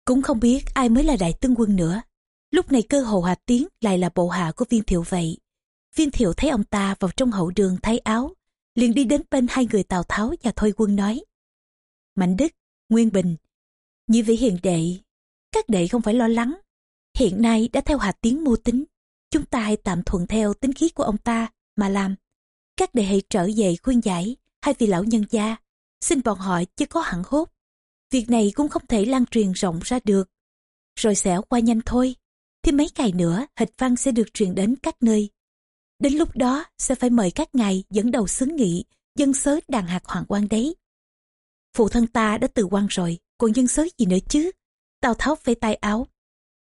Cũng không biết ai mới là đại tướng quân nữa. Lúc này cơ hồ Hà Tiến lại là bộ hạ của viên thiệu vậy. Viên thiệu thấy ông ta vào trong hậu đường thay áo, liền đi đến bên hai người Tào Tháo và Thôi Quân nói. Mạnh Đức, Nguyên Bình, nhị vị hiền đệ, các đệ không phải lo lắng. Hiện nay đã theo hạ tiến mưu tính, chúng ta hãy tạm thuận theo tính khí của ông ta mà làm. Các đệ hãy trở về khuyên giải hai vị lão nhân gia, xin bọn họ chứ có hẳn hốt. Việc này cũng không thể lan truyền rộng ra được. Rồi sẽ qua nhanh thôi, thì mấy ngày nữa hịch văn sẽ được truyền đến các nơi. Đến lúc đó sẽ phải mời các ngài dẫn đầu xứ nghị, dân sớ đàn hạt hoàng quan đấy. Phụ thân ta đã từ quan rồi, còn dân sớ gì nữa chứ? Tào Tháo vây tay áo.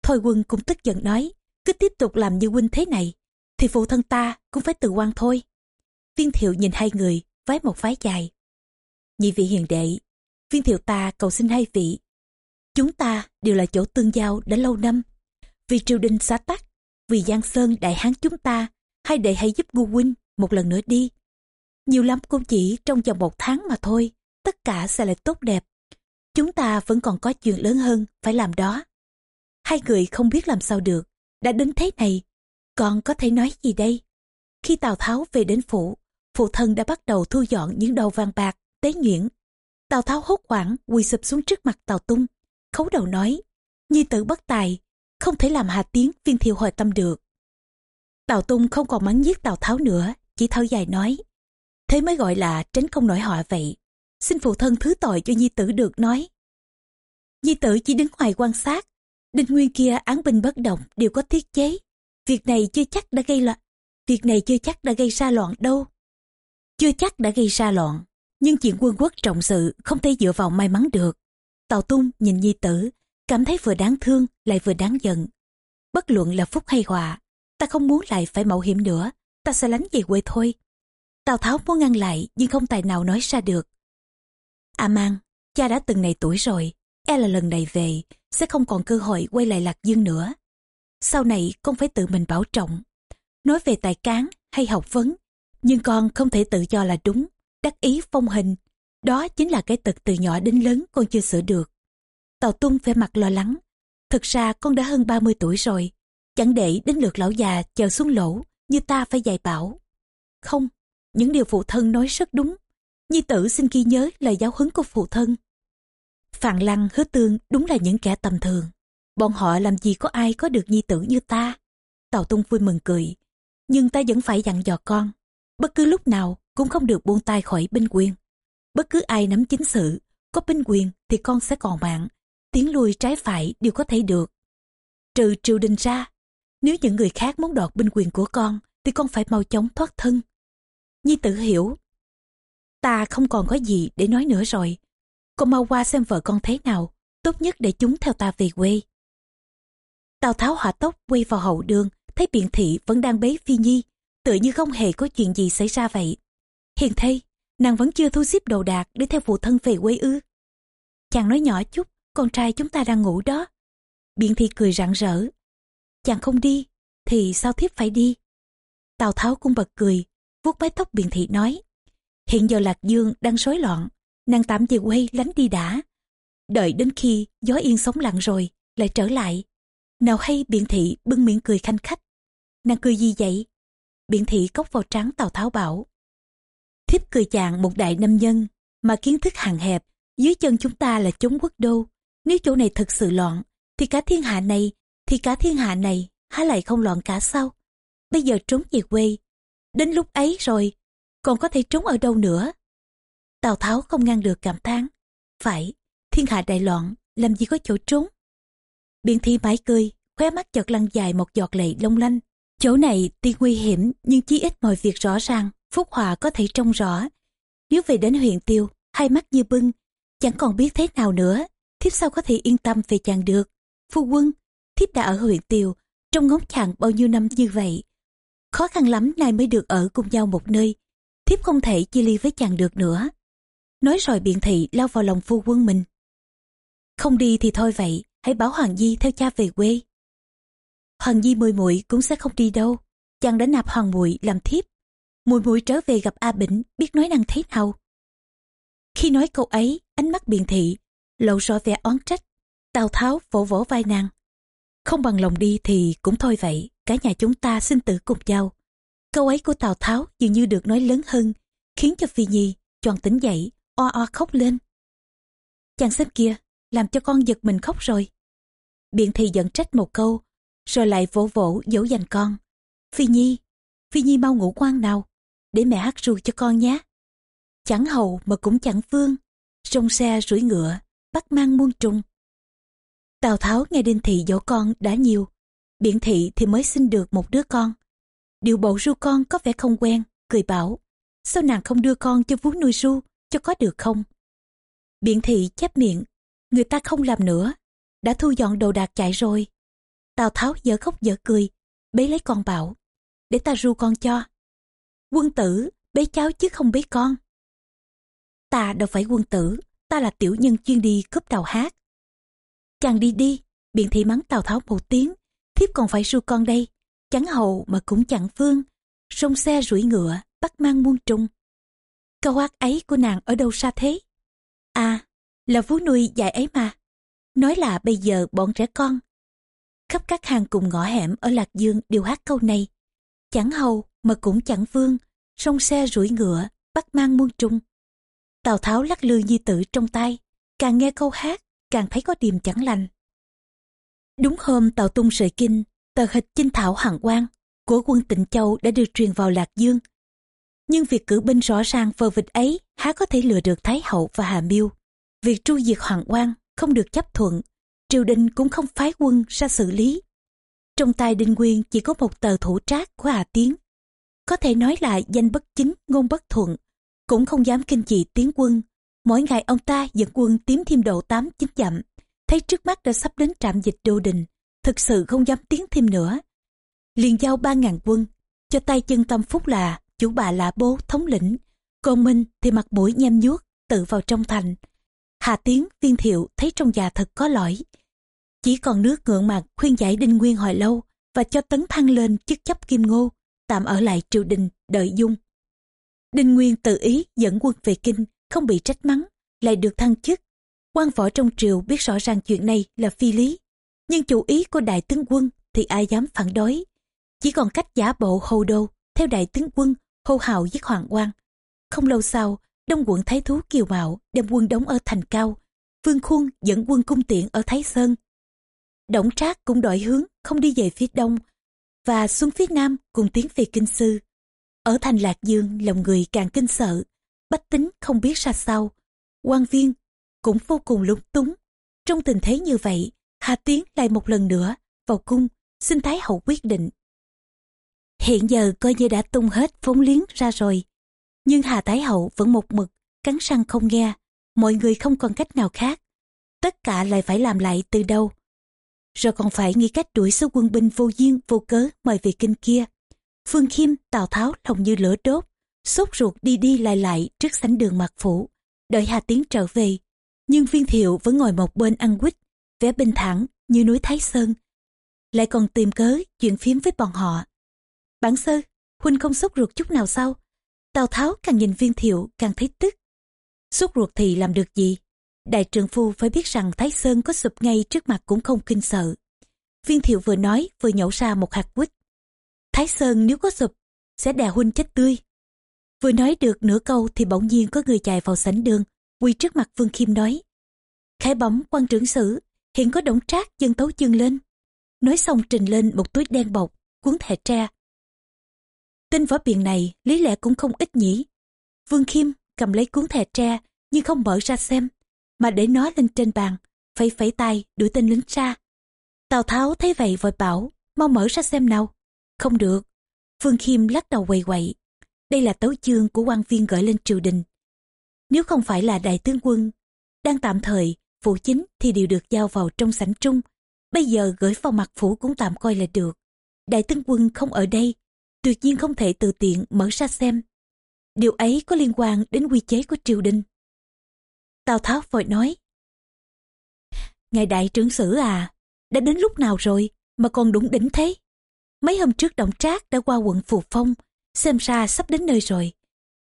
Thôi quân cũng tức giận nói, cứ tiếp tục làm như huynh thế này, thì phụ thân ta cũng phải từ quan thôi. Viên thiệu nhìn hai người, vái một vái dài. Nhị vị hiền đệ, viên thiệu ta cầu xin hai vị. Chúng ta đều là chỗ tương giao đã lâu năm. Vì triều đình xá tắc, vì Giang Sơn đại hán chúng ta hai đệ hãy giúp ngô huynh một lần nữa đi. Nhiều lắm cũng chỉ trong vòng một tháng mà thôi, tất cả sẽ lại tốt đẹp. Chúng ta vẫn còn có chuyện lớn hơn phải làm đó. Hai người không biết làm sao được, đã đến thế này, còn có thể nói gì đây? Khi Tào Tháo về đến phủ, phụ thân đã bắt đầu thu dọn những đầu vàng bạc, tế nhuyễn. Tào Tháo hốt hoảng quỳ sụp xuống trước mặt Tào Tung, khấu đầu nói, nhi tử bất tài, không thể làm hà tiếng viên thiệu hồi tâm được. Tào Tung không còn mắng giết Tào Tháo nữa, chỉ thở dài nói. Thế mới gọi là tránh không nổi họa vậy. Xin phụ thân thứ tội cho Nhi tử được nói. Nhi tử chỉ đứng ngoài quan sát, Đinh Nguyên kia án binh bất động đều có tiết chế. Việc này chưa chắc đã gây loạn. Việc này chưa chắc đã gây ra loạn đâu. Chưa chắc đã gây ra loạn. Nhưng chuyện quân quốc trọng sự không thể dựa vào may mắn được. Tào Tung nhìn Nhi Tử, cảm thấy vừa đáng thương lại vừa đáng giận. Bất luận là phúc hay họa, ta không muốn lại phải mạo hiểm nữa, ta sẽ lánh về quê thôi. Tào Tháo muốn ngăn lại nhưng không tài nào nói ra được. A Mang, cha đã từng này tuổi rồi, e là lần này về sẽ không còn cơ hội quay lại Lạc Dương nữa. Sau này con phải tự mình bảo trọng. Nói về tài cán hay học vấn, nhưng con không thể tự cho là đúng, đắc ý phong hình. Đó chính là cái tật từ nhỏ đến lớn con chưa sửa được. Tào Tung vẻ mặt lo lắng. Thực ra con đã hơn 30 tuổi rồi, chẳng để đến lượt lão già chờ xuống lỗ như ta phải dạy bảo. Không, những điều phụ thân nói rất đúng. Nhi tử xin ghi nhớ lời giáo huấn của phụ thân. Phàn Lăng hứa tương đúng là những kẻ tầm thường. Bọn họ làm gì có ai có được nhi tử như ta. Tào Tung vui mừng cười. Nhưng ta vẫn phải dặn dò con. Bất cứ lúc nào cũng không được buông tay khỏi binh quyền. Bất cứ ai nắm chính sự, có binh quyền thì con sẽ còn mạng. Tiến lui trái phải đều có thể được. Trừ triều đình ra, nếu những người khác muốn đoạt binh quyền của con thì con phải mau chóng thoát thân. Nhi tử hiểu. Ta không còn có gì để nói nữa rồi. Con mau qua xem vợ con thế nào, tốt nhất để chúng theo ta về quê. Tào Tháo hỏa tốc quay vào hậu đường, thấy biện thị vẫn đang bế Phi Nhi, tự như không hề có chuyện gì xảy ra vậy. Hiền thay, nàng vẫn chưa thu xếp đồ đạc để theo phụ thân về quê ư. Chàng nói nhỏ chút, con trai chúng ta đang ngủ đó. Biện thị cười rạng rỡ. Chàng không đi, thì sao thiếp phải đi? Tào Tháo cũng bật cười, vuốt mái tóc biện thị nói. Hiện giờ Lạc Dương đang rối loạn, nàng tạm về quay lánh đi đã. Đợi đến khi gió yên sóng lặng rồi, lại trở lại. Nào hay biện thị bưng miệng cười khanh khách. Nàng cười gì vậy? Biện thị cốc vào trắng Tào Tháo bảo. Thiếp cười chàng một đại nam nhân, mà kiến thức hàng hẹp, dưới chân chúng ta là chống quốc đô. Nếu chỗ này thực sự loạn, thì cả thiên hạ này, thì cả thiên hạ này, há lại không loạn cả sao? Bây giờ trốn về quê, đến lúc ấy rồi, còn có thể trốn ở đâu nữa? Tào Tháo không ngăn được cảm thán. Phải, thiên hạ đại loạn, làm gì có chỗ trốn? Biện thi mãi cười, khóe mắt chợt lăn dài một giọt lệ long lanh. Chỗ này tuy nguy hiểm nhưng chí ít mọi việc rõ ràng, Phúc Hòa có thể trông rõ. Nếu về đến huyện tiêu, hai mắt như bưng, chẳng còn biết thế nào nữa, thiếp sao có thể yên tâm về chàng được. Phu quân, thiếp đã ở huyện tiêu, trong ngóng chàng bao nhiêu năm như vậy. Khó khăn lắm nay mới được ở cùng nhau một nơi, thiếp không thể chia ly với chàng được nữa. Nói rồi biện thị lao vào lòng phu quân mình. Không đi thì thôi vậy, hãy bảo Hoàng Di theo cha về quê. Hoàng Di mùi muội cũng sẽ không đi đâu, chàng đã nạp Hoàng muội làm thiếp. Mùi muội trở về gặp A Bỉnh, biết nói năng thế nào. Khi nói câu ấy, ánh mắt biện thị, lộ rõ vẻ oán trách. Tào Tháo vỗ vỗ vai nàng. Không bằng lòng đi thì cũng thôi vậy, cả nhà chúng ta xin tử cùng nhau. Câu ấy của Tào Tháo dường như được nói lớn hơn, khiến cho Phi Nhi choàng tỉnh dậy, o o khóc lên. Chàng xếp kia, làm cho con giật mình khóc rồi. Biện thì giận trách một câu, rồi lại vỗ vỗ dỗ dành con. Phi Nhi, Phi Nhi mau ngủ ngoan nào, để mẹ hát ru cho con nhé. Chẳng hầu mà cũng chẳng phương, sông xe rủi ngựa, bắt mang muôn trùng. Tào Tháo nghe Đinh Thị dỗ con đã nhiều, biện thị thì mới sinh được một đứa con. Điều bộ ru con có vẻ không quen, cười bảo, sao nàng không đưa con cho vú nuôi ru, cho có được không? Biện thị chép miệng, người ta không làm nữa, đã thu dọn đồ đạc chạy rồi. Tào Tháo dở khóc dở cười, bế lấy con bảo, để ta ru con cho. Quân tử, bế cháu chứ không bế con. Ta đâu phải quân tử, ta là tiểu nhân chuyên đi cướp tàu hát. Chàng đi đi, biện thị mắng Tào Tháo một tiếng, thiếp còn phải ru con đây, chẳng hậu mà cũng chẳng phương, sông xe rủi ngựa, bắt mang muôn trùng. Câu hát ấy của nàng ở đâu xa thế? À, là vú nuôi dạy ấy mà. Nói là bây giờ bọn trẻ con. Khắp các hàng cùng ngõ hẻm ở Lạc Dương đều hát câu này. Chẳng hầu mà cũng chẳng vương, sông xe rủi ngựa, bắt mang muôn trung. Tào Tháo lắc lư nhi tử trong tay, càng nghe câu hát, càng thấy có điềm chẳng lành. Đúng hôm Tào Tung sợi kinh, tờ hịch chinh thảo hàng quan của quân Tịnh Châu đã được truyền vào Lạc Dương. Nhưng việc cử binh rõ ràng vờ vịt ấy há có thể lừa được Thái Hậu và Hà Miêu. Việc tru diệt Hoàng quan không được chấp thuận, triều đình cũng không phái quân ra xử lý. Trong tay Đinh Nguyên chỉ có một tờ thủ trác của Hà Tiến. Có thể nói là danh bất chính, ngôn bất thuận, cũng không dám kinh dị tiến quân. Mỗi ngày ông ta dẫn quân tiến thêm độ tám chín dặm, thấy trước mắt đã sắp đến trạm dịch đô đình, thực sự không dám tiến thêm nữa. Liền giao ba ngàn quân, cho tay chân tâm phúc là chủ bà là bố thống lĩnh, còn minh thì mặt mũi nhem nhuốc, tự vào trong thành. Hà Tiến, viên thiệu thấy trong già thật có lỗi. Chỉ còn nước ngượng mặt khuyên giải Đinh Nguyên hồi lâu và cho tấn thăng lên chức chấp kim ngô, tạm ở lại triều đình, đợi dung. Đinh Nguyên tự ý dẫn quân về kinh, không bị trách mắng, lại được thăng chức. quan võ trong triều biết rõ ràng chuyện này là phi lý. Nhưng chủ ý của đại tướng quân thì ai dám phản đối. Chỉ còn cách giả bộ hầu đô, theo đại tướng quân, hô hào giết hoàng quan. Không lâu sau, đông quận Thái Thú Kiều Mạo đem quân đóng ở thành cao. Vương Khuôn dẫn quân cung tiện ở Thái Sơn. Đổng Trác cũng đổi hướng, không đi về phía đông, và xuống phía nam cùng tiến về Kinh Sư. Ở thành Lạc Dương, lòng người càng kinh sợ, bách tính không biết ra sao. quan viên cũng vô cùng lúng túng. Trong tình thế như vậy, Hà Tiến lại một lần nữa vào cung, xin Thái Hậu quyết định. Hiện giờ coi như đã tung hết phóng liếng ra rồi. Nhưng Hà Thái Hậu vẫn một mực, cắn răng không nghe. Mọi người không còn cách nào khác. Tất cả lại phải làm lại từ đâu. Rồi còn phải nghĩ cách đuổi số quân binh vô duyên vô cớ mời về kinh kia. Phương Khiêm, Tào Tháo lòng như lửa đốt, sốt ruột đi đi lại lại trước sảnh đường mặt phủ, đợi Hà Tiến trở về. Nhưng viên thiệu vẫn ngồi một bên ăn quýt, vẻ bình thản như núi Thái Sơn. Lại còn tìm cớ chuyện phím với bọn họ. Bản sơ, Huynh không sốt ruột chút nào sao? Tào Tháo càng nhìn viên thiệu càng thấy tức. Sốt ruột thì làm được gì? Đại trưởng phu phải biết rằng Thái Sơn có sụp ngay trước mặt cũng không kinh sợ. Viên thiệu vừa nói vừa nhổ ra một hạt quýt. Thái Sơn nếu có sụp, sẽ đè huynh chết tươi. Vừa nói được nửa câu thì bỗng nhiên có người chạy vào sảnh đường, quỳ trước mặt Vương Khiêm nói. Khải bấm quan trưởng sử, hiện có đống trác dân tấu chương lên. Nói xong trình lên một túi đen bọc, cuốn thẻ tre. Tên võ biền này lý lẽ cũng không ít nhỉ. Vương Khiêm cầm lấy cuốn thẻ tre nhưng không mở ra xem, mà để nó lên trên bàn, phẩy phẩy tay đuổi tên lính ra. Tào Tháo thấy vậy vội bảo, mau mở ra xem nào. Không được. Vương Khiêm lắc đầu quầy quậy. Đây là tấu chương của quan viên gửi lên triều đình. Nếu không phải là đại tướng quân, đang tạm thời, phủ chính thì đều được giao vào trong sảnh trung. Bây giờ gửi vào mặt phủ cũng tạm coi là được. Đại tướng quân không ở đây, tuyệt nhiên không thể tự tiện mở ra xem. Điều ấy có liên quan đến quy chế của triều đình. Tào Tháo vội nói. Ngài đại trưởng sử à, đã đến lúc nào rồi mà còn đúng đỉnh thế? Mấy hôm trước động trác đã qua quận Phù Phong, xem ra sắp đến nơi rồi.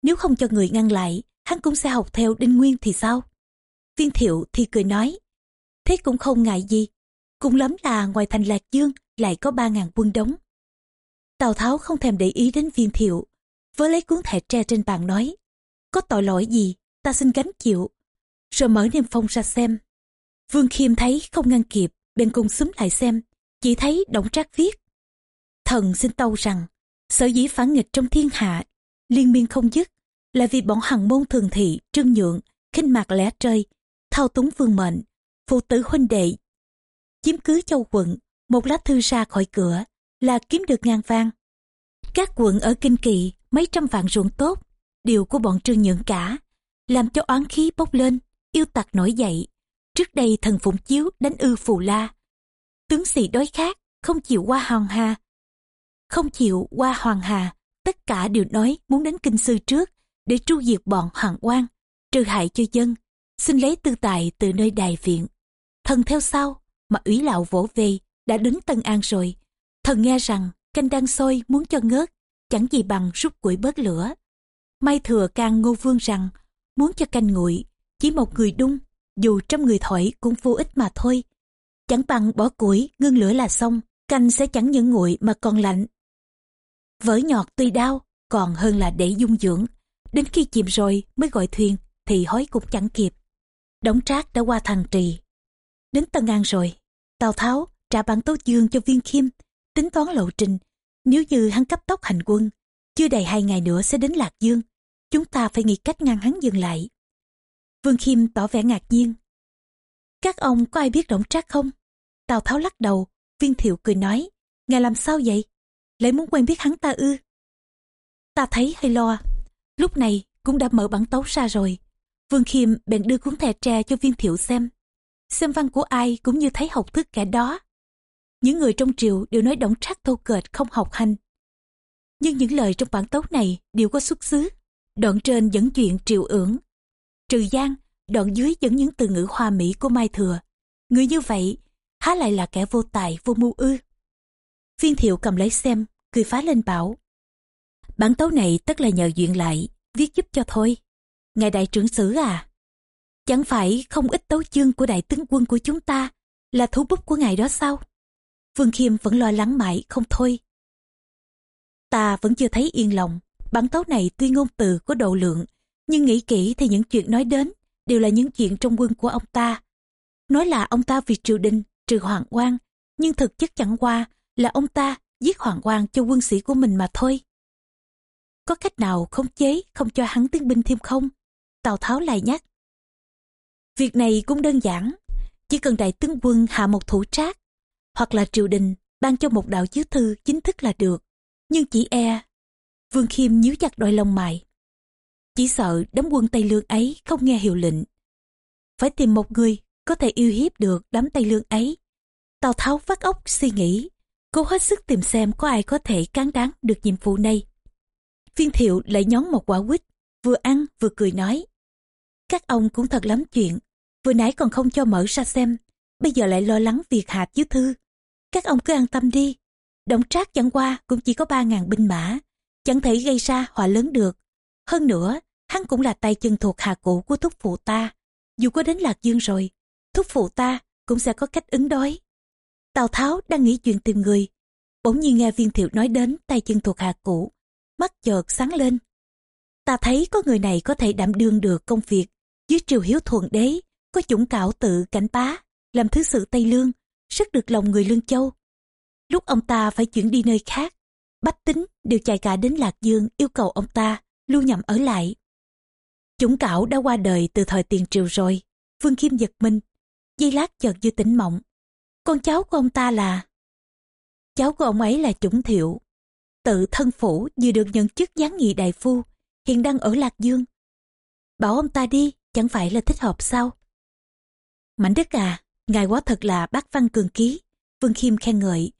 Nếu không cho người ngăn lại, hắn cũng sẽ học theo Đinh Nguyên thì sao? Viên thiệu thì cười nói, thế cũng không ngại gì. cũng lắm là ngoài thành Lạc Dương lại có ba ngàn quân đóng. Tào Tháo không thèm để ý đến viên thiệu, với lấy cuốn thẻ tre trên bàn nói, có tội lỗi gì, ta xin gánh chịu. Rồi mở niêm phong ra xem. Vương Khiêm thấy không ngăn kịp, bên cùng xúm lại xem, chỉ thấy động trác viết. Thần xin tâu rằng, sở dĩ phản nghịch trong thiên hạ, liên miên không dứt, là vì bọn hằng môn thường thị, trương nhượng, khinh mạc lẽ trời, thao túng vương mệnh, phụ tử huynh đệ. Chiếm cứ châu quận, một lá thư ra khỏi cửa, là kiếm được ngàn vang. Các quận ở Kinh Kỳ, mấy trăm vạn ruộng tốt, đều của bọn trương nhượng cả, làm cho oán khí bốc lên, yêu tặc nổi dậy. Trước đây thần phụng chiếu đánh ư phù la. Tướng sĩ đói khát, không chịu qua hoàng hà. Không chịu qua hoàng hà, tất cả đều nói muốn đánh kinh sư trước để tru diệt bọn hoàng quan, trừ hại cho dân, xin lấy tư tài từ nơi đài viện. Thần theo sau, mà ủy lạo vỗ về, đã đến Tân An rồi. Thần nghe rằng canh đang sôi muốn cho ngớt, chẳng gì bằng rút củi bớt lửa. May thừa can ngô vương rằng muốn cho canh nguội, chỉ một người đun, dù trăm người thổi cũng vô ích mà thôi. Chẳng bằng bỏ củi, ngưng lửa là xong, canh sẽ chẳng những nguội mà còn lạnh. Vỡ nhọt tuy đau, còn hơn là để dung dưỡng. Đến khi chìm rồi mới gọi thuyền, thì hối cũng chẳng kịp. Đống trác đã qua thằng trì. Đến Tân An rồi, Tào Tháo trả bản tấu dương cho viên khiêm, tính toán lộ trình. Nếu như hắn cấp tốc hành quân, chưa đầy hai ngày nữa sẽ đến Lạc Dương. Chúng ta phải nghĩ cách ngăn hắn dừng lại. Vương Khiêm tỏ vẻ ngạc nhiên. Các ông có ai biết Đổng Trác không? Tào Tháo lắc đầu, viên thiệu cười nói, ngài làm sao vậy? Lại muốn quen biết hắn ta ư? Ta thấy hơi lo. Lúc này cũng đã mở bản tấu ra rồi. Vương Khiêm bèn đưa cuốn thẻ tre cho viên thiệu xem. Xem văn của ai cũng như thấy học thức kẻ đó. Những người trong triều đều nói đổng trác thô kệch không học hành. Nhưng những lời trong bản tấu này đều có xuất xứ. Đoạn trên dẫn chuyện triều ưởng Trừ gian, đoạn dưới dẫn những từ ngữ hoa mỹ của Mai Thừa. Người như vậy, há lại là kẻ vô tài, vô mưu ư. Viên thiệu cầm lấy xem, cười phá lên bảo. Bản tấu này tất là nhờ duyện lại, viết giúp cho thôi. Ngài đại trưởng sử à, chẳng phải không ít tấu chương của đại tướng quân của chúng ta là thú bút của ngài đó sao? Vương Khiêm vẫn lo lắng mãi không thôi. Ta vẫn chưa thấy yên lòng, bản tấu này tuy ngôn từ có độ lượng, nhưng nghĩ kỹ thì những chuyện nói đến đều là những chuyện trong quân của ông ta. Nói là ông ta vì triều đình trừ hoàng quan, nhưng thực chất chẳng qua là ông ta giết hoàng quan cho quân sĩ của mình mà thôi. Có cách nào không chế, không cho hắn tiến binh thêm không? Tào Tháo lại nhắc. Việc này cũng đơn giản, chỉ cần đại tướng quân hạ một thủ trác, hoặc là triều đình ban cho một đạo chiếu thư chính thức là được. Nhưng chỉ e, Vương Khiêm nhíu chặt đôi lông mày. Chỉ sợ đám quân Tây Lương ấy không nghe hiệu lệnh. Phải tìm một người có thể yêu hiếp được đám Tây Lương ấy. Tào Tháo vắt óc suy nghĩ, cố hết sức tìm xem có ai có thể cán đáng được nhiệm vụ này. Viên thiệu lại nhón một quả quýt, vừa ăn vừa cười nói. Các ông cũng thật lắm chuyện, vừa nãy còn không cho mở ra xem, bây giờ lại lo lắng việc hạt chiếu thư. Các ông cứ an tâm đi, động trác chẳng qua cũng chỉ có ba ngàn binh mã, chẳng thể gây ra họa lớn được. Hơn nữa, hắn cũng là tay chân thuộc hạ cũ của thúc phụ ta. Dù có đến Lạc Dương rồi, thúc phụ ta cũng sẽ có cách ứng đối. Tào Tháo đang nghĩ chuyện tìm người. Bỗng nhiên nghe viên thiệu nói đến tay chân thuộc hạ cũ. Mắt chợt sáng lên. Ta thấy có người này có thể đảm đương được công việc. Dưới triều hiếu thuận đế, có chủng cảo tự cảnh bá, làm thứ sự Tây Lương, rất được lòng người Lương Châu. Lúc ông ta phải chuyển đi nơi khác, bách tính đều chạy cả đến Lạc Dương yêu cầu ông ta lưu nhậm ở lại. Chủng cảo đã qua đời từ thời tiền triều rồi. Vương Khiêm giật mình, giây lát chợt như tỉnh mộng. Con cháu của ông ta là... Cháu của ông ấy là Chủng Thiệu. Tự thân phủ vừa được nhận chức giáng nghị đại phu, hiện đang ở Lạc Dương. Bảo ông ta đi, chẳng phải là thích hợp sao? Mảnh đức à, ngài quá thật là bác văn cường ký. Vương Khiêm khen ngợi.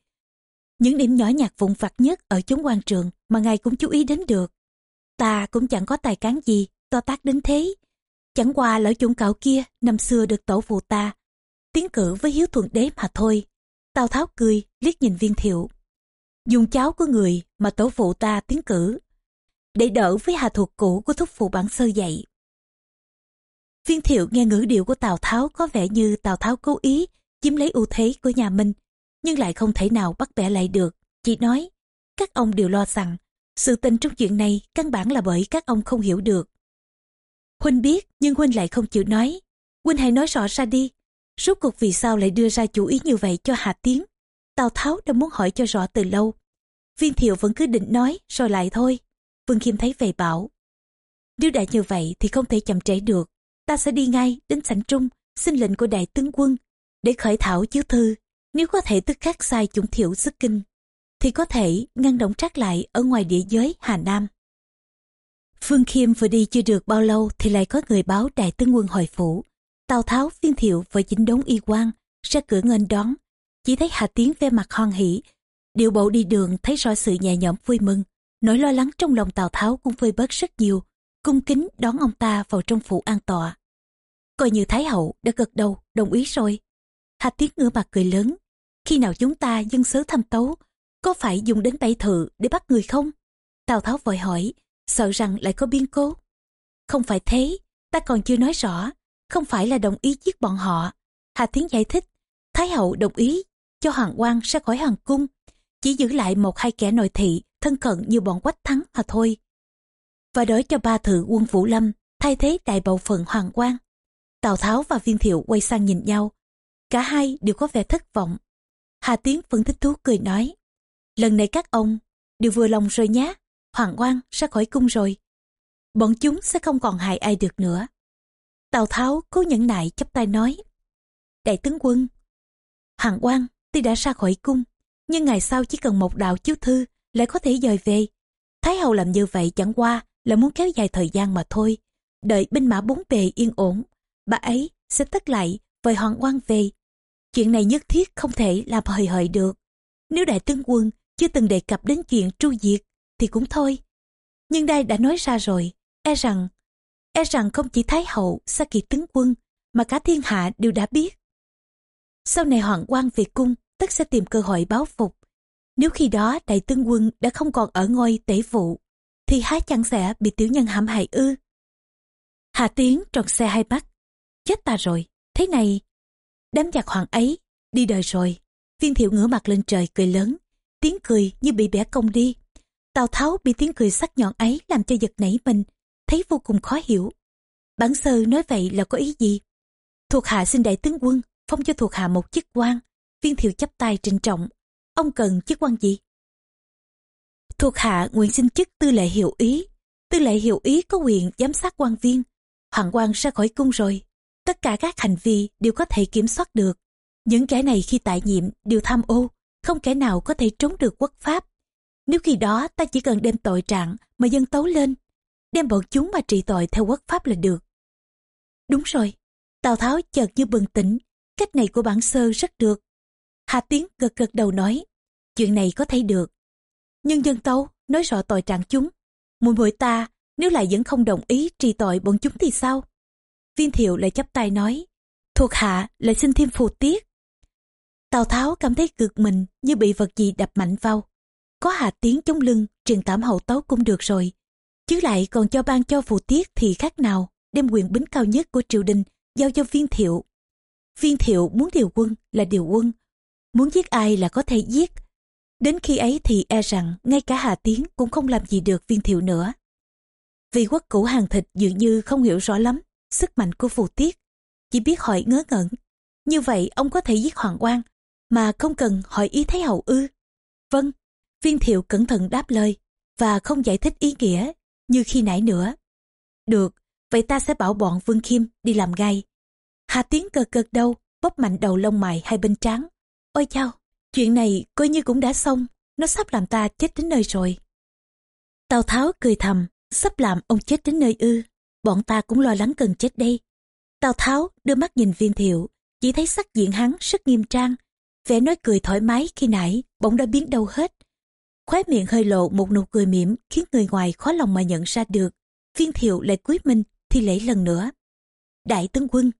Những điểm nhỏ nhặt vụn vặt nhất ở chốn quan trường mà ngài cũng chú ý đến được. Ta cũng chẳng có tài cán gì, to tác đến thế. Chẳng qua lỡ chủng cạo kia năm xưa được tổ phụ ta tiến cử với hiếu thuận đế mà thôi. Tào Tháo cười, liếc nhìn viên thiệu. Dùng cháu của người mà tổ phụ ta tiến cử, để đỡ với hà thuộc cũ của thúc phụ bản sơ dạy. Viên thiệu nghe ngữ điệu của Tào Tháo có vẻ như Tào Tháo cố ý chiếm lấy ưu thế của nhà mình, nhưng lại không thể nào bắt bẻ lại được. Chỉ nói, các ông đều lo rằng, sự tình trong chuyện này căn bản là bởi các ông không hiểu được. Huynh biết, nhưng Huynh lại không chịu nói. Huynh hãy nói rõ ra đi, Rốt cuộc vì sao lại đưa ra chủ ý như vậy cho Hà Tiến? Tào Tháo đã muốn hỏi cho rõ từ lâu. Viên thiệu vẫn cứ định nói, rồi lại thôi. Vương Khiêm thấy về bảo. Nếu đã như vậy thì không thể chậm trễ được. Ta sẽ đi ngay đến sảnh trung, xin lệnh của đại tướng quân, để khởi thảo chiếu thư. Nếu có thể tức khắc sai chủng thiệu sức kinh, thì có thể ngăn động trác lại ở ngoài địa giới Hà Nam. Phương Khiêm vừa đi chưa được bao lâu thì lại có người báo đại tướng quân hồi phủ Tào Tháo, Viên Thiệu và chính đống y quan ra cửa nghênh đón. Chỉ thấy Hà Tiến ve mặt hoan hỉ. Điệu bộ đi đường thấy rõ sự nhẹ nhõm vui mừng. Nỗi lo lắng trong lòng Tào Tháo cũng vơi bớt rất nhiều. Cung kính đón ông ta vào trong phủ an tọa. Coi như Thái Hậu đã gật đầu, đồng ý rồi. Hà Tiến ngửa mặt cười lớn. Khi nào chúng ta dân sớ thăm tấu, có phải dùng đến bẫy thự để bắt người không? Tào Tháo vội hỏi, sợ rằng lại có biên cố. Không phải thế, ta còn chưa nói rõ không phải là đồng ý giết bọn họ. Hà Tiến giải thích, Thái hậu đồng ý cho Hoàng quan ra khỏi Hoàng cung, chỉ giữ lại một hai kẻ nội thị thân cận như bọn quách thắng mà thôi. Và đổi cho ba thự quân Vũ Lâm thay thế đại bầu phận Hoàng quan. Tào Tháo và Viên Thiệu quay sang nhìn nhau. Cả hai đều có vẻ thất vọng. Hà Tiến vẫn thích thú cười nói. Lần này các ông đều vừa lòng rồi nhé. Hoàng quan ra khỏi cung rồi. Bọn chúng sẽ không còn hại ai được nữa. Tào Tháo cố nhẫn nại chắp tay nói. đại tướng quân. Hàng quan, tuy đã ra khỏi cung, nhưng ngày sau chỉ cần một đạo chiếu thư lại có thể dời về. Thái hậu làm như vậy chẳng qua là muốn kéo dài thời gian mà thôi. Đợi binh mã bốn bề yên ổn, bà ấy sẽ tất lại vời hoàng quan về. Chuyện này nhất thiết không thể làm hời hợt được. Nếu đại tướng quân chưa từng đề cập đến chuyện tru diệt thì cũng thôi. Nhưng đây đã nói ra rồi, e rằng, e rằng không chỉ Thái hậu, Sa Kiệt tướng quân mà cả thiên hạ đều đã biết. Sau này hoàng quan về cung tất sẽ tìm cơ hội báo phục. Nếu khi đó đại tướng quân đã không còn ở ngôi tể vụ, thì há chẳng sẽ bị tiểu nhân hãm hại ư. Hà Tiến tròn xe hai mắt. Chết ta rồi, thế này. Đám giặc hoàng ấy, đi đời rồi. Viên thiệu ngửa mặt lên trời cười lớn, tiếng cười như bị bẻ cong đi. Tào Tháo bị tiếng cười sắc nhọn ấy làm cho giật nảy mình, thấy vô cùng khó hiểu. Bản sơ nói vậy là có ý gì? Thuộc hạ xin đại tướng quân, phong cho thuộc hạ một chức quan. Viên thiệu chấp tay trịnh trọng. Ông cần chức quan gì? Thuộc hạ nguyện xin chức tư lệ hiệu ý. Tư lệ hiệu ý có quyền giám sát quan viên. Hoàng quan ra khỏi cung rồi. Tất cả các hành vi đều có thể kiểm soát được. Những kẻ này khi tại nhiệm đều tham ô, không kẻ nào có thể trốn được quốc pháp. Nếu khi đó ta chỉ cần đem tội trạng mà dân tấu lên, đem bọn chúng mà trị tội theo quốc pháp là được. Đúng rồi, Tào Tháo chợt như bừng tỉnh, cách này của bản sơ rất được. Hà Tiến gật gật đầu nói, chuyện này có thể được. Nhưng dân tấu nói rõ tội trạng chúng. Mùi muội ta nếu lại vẫn không đồng ý trì tội bọn chúng thì sao? Viên thiệu lại chắp tay nói, thuộc hạ lại xin thêm phù tiết. Tào Tháo cảm thấy cực mình như bị vật gì đập mạnh vào. Có hạ tiếng chống lưng, truyền tảm hậu tấu cũng được rồi. Chứ lại còn cho ban cho phù tiết thì khác nào, đem quyền bính cao nhất của triều đình giao cho viên thiệu. Viên thiệu muốn điều quân là điều quân, muốn giết ai là có thể giết. Đến khi ấy thì e rằng ngay cả Hà Tiến cũng không làm gì được viên thiệu nữa. Vì quốc cũ hàng thịt dường như không hiểu rõ lắm sức mạnh của phù tiết, chỉ biết hỏi ngớ ngẩn. Như vậy ông có thể giết hoàng quan, mà không cần hỏi ý thấy hậu ư. Vâng, viên thiệu cẩn thận đáp lời, và không giải thích ý nghĩa như khi nãy nữa. Được, vậy ta sẽ bảo bọn Vương Khiêm đi làm ngay. Hà Tiến cờ cợt đâu, bóp mạnh đầu lông mày hai bên trắng. Ôi chao, chuyện này coi như cũng đã xong, nó sắp làm ta chết đến nơi rồi. Tào Tháo cười thầm, sắp làm ông chết đến nơi ư, bọn ta cũng lo lắng cần chết đây. Tào Tháo đưa mắt nhìn viên thiệu, chỉ thấy sắc diện hắn rất nghiêm trang, vẻ nói cười thoải mái khi nãy bỗng đã biến đâu hết. Khóe miệng hơi lộ một nụ cười mỉm khiến người ngoài khó lòng mà nhận ra được. Viên thiệu lại cúi mình thi lễ lần nữa. Đại tướng quân,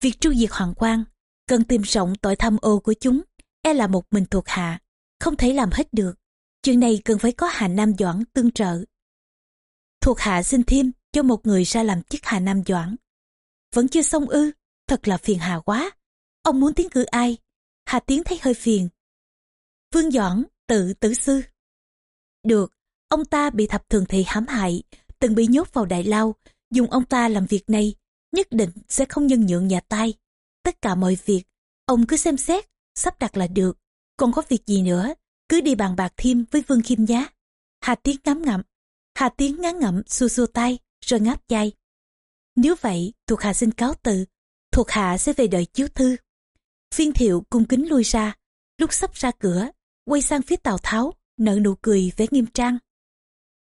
việc tru diệt hoàng quan cần tìm rộng tội tham ô của chúng, e là một mình thuộc hạ, không thể làm hết được. Chuyện này cần phải có Hà Nam Doãn tương trợ. Thuộc hạ xin thêm cho một người ra làm chức Hà Nam Doãn. Vẫn chưa xong ư, thật là phiền hà quá. Ông muốn tiến cử ai? Hà Tiến thấy hơi phiền. Vương Doãn, tự tử sư. Được, ông ta bị thập thường thị hãm hại, từng bị nhốt vào đại lao, dùng ông ta làm việc này, nhất định sẽ không nhân nhượng nhà tay. Tất cả mọi việc, ông cứ xem xét, sắp đặt là được. Còn có việc gì nữa, cứ đi bàn bạc thêm với Vương Khiêm nhé. Hà Tiến ngắm ngậm, Hà Tiến ngán ngậm xua xua tay, rồi ngáp dài. Nếu vậy, thuộc hạ xin cáo từ, thuộc hạ sẽ về đợi chiếu thư. Phiên thiệu cung kính lui ra, lúc sắp ra cửa, quay sang phía Tào Tháo, nở nụ cười vẻ nghiêm trang.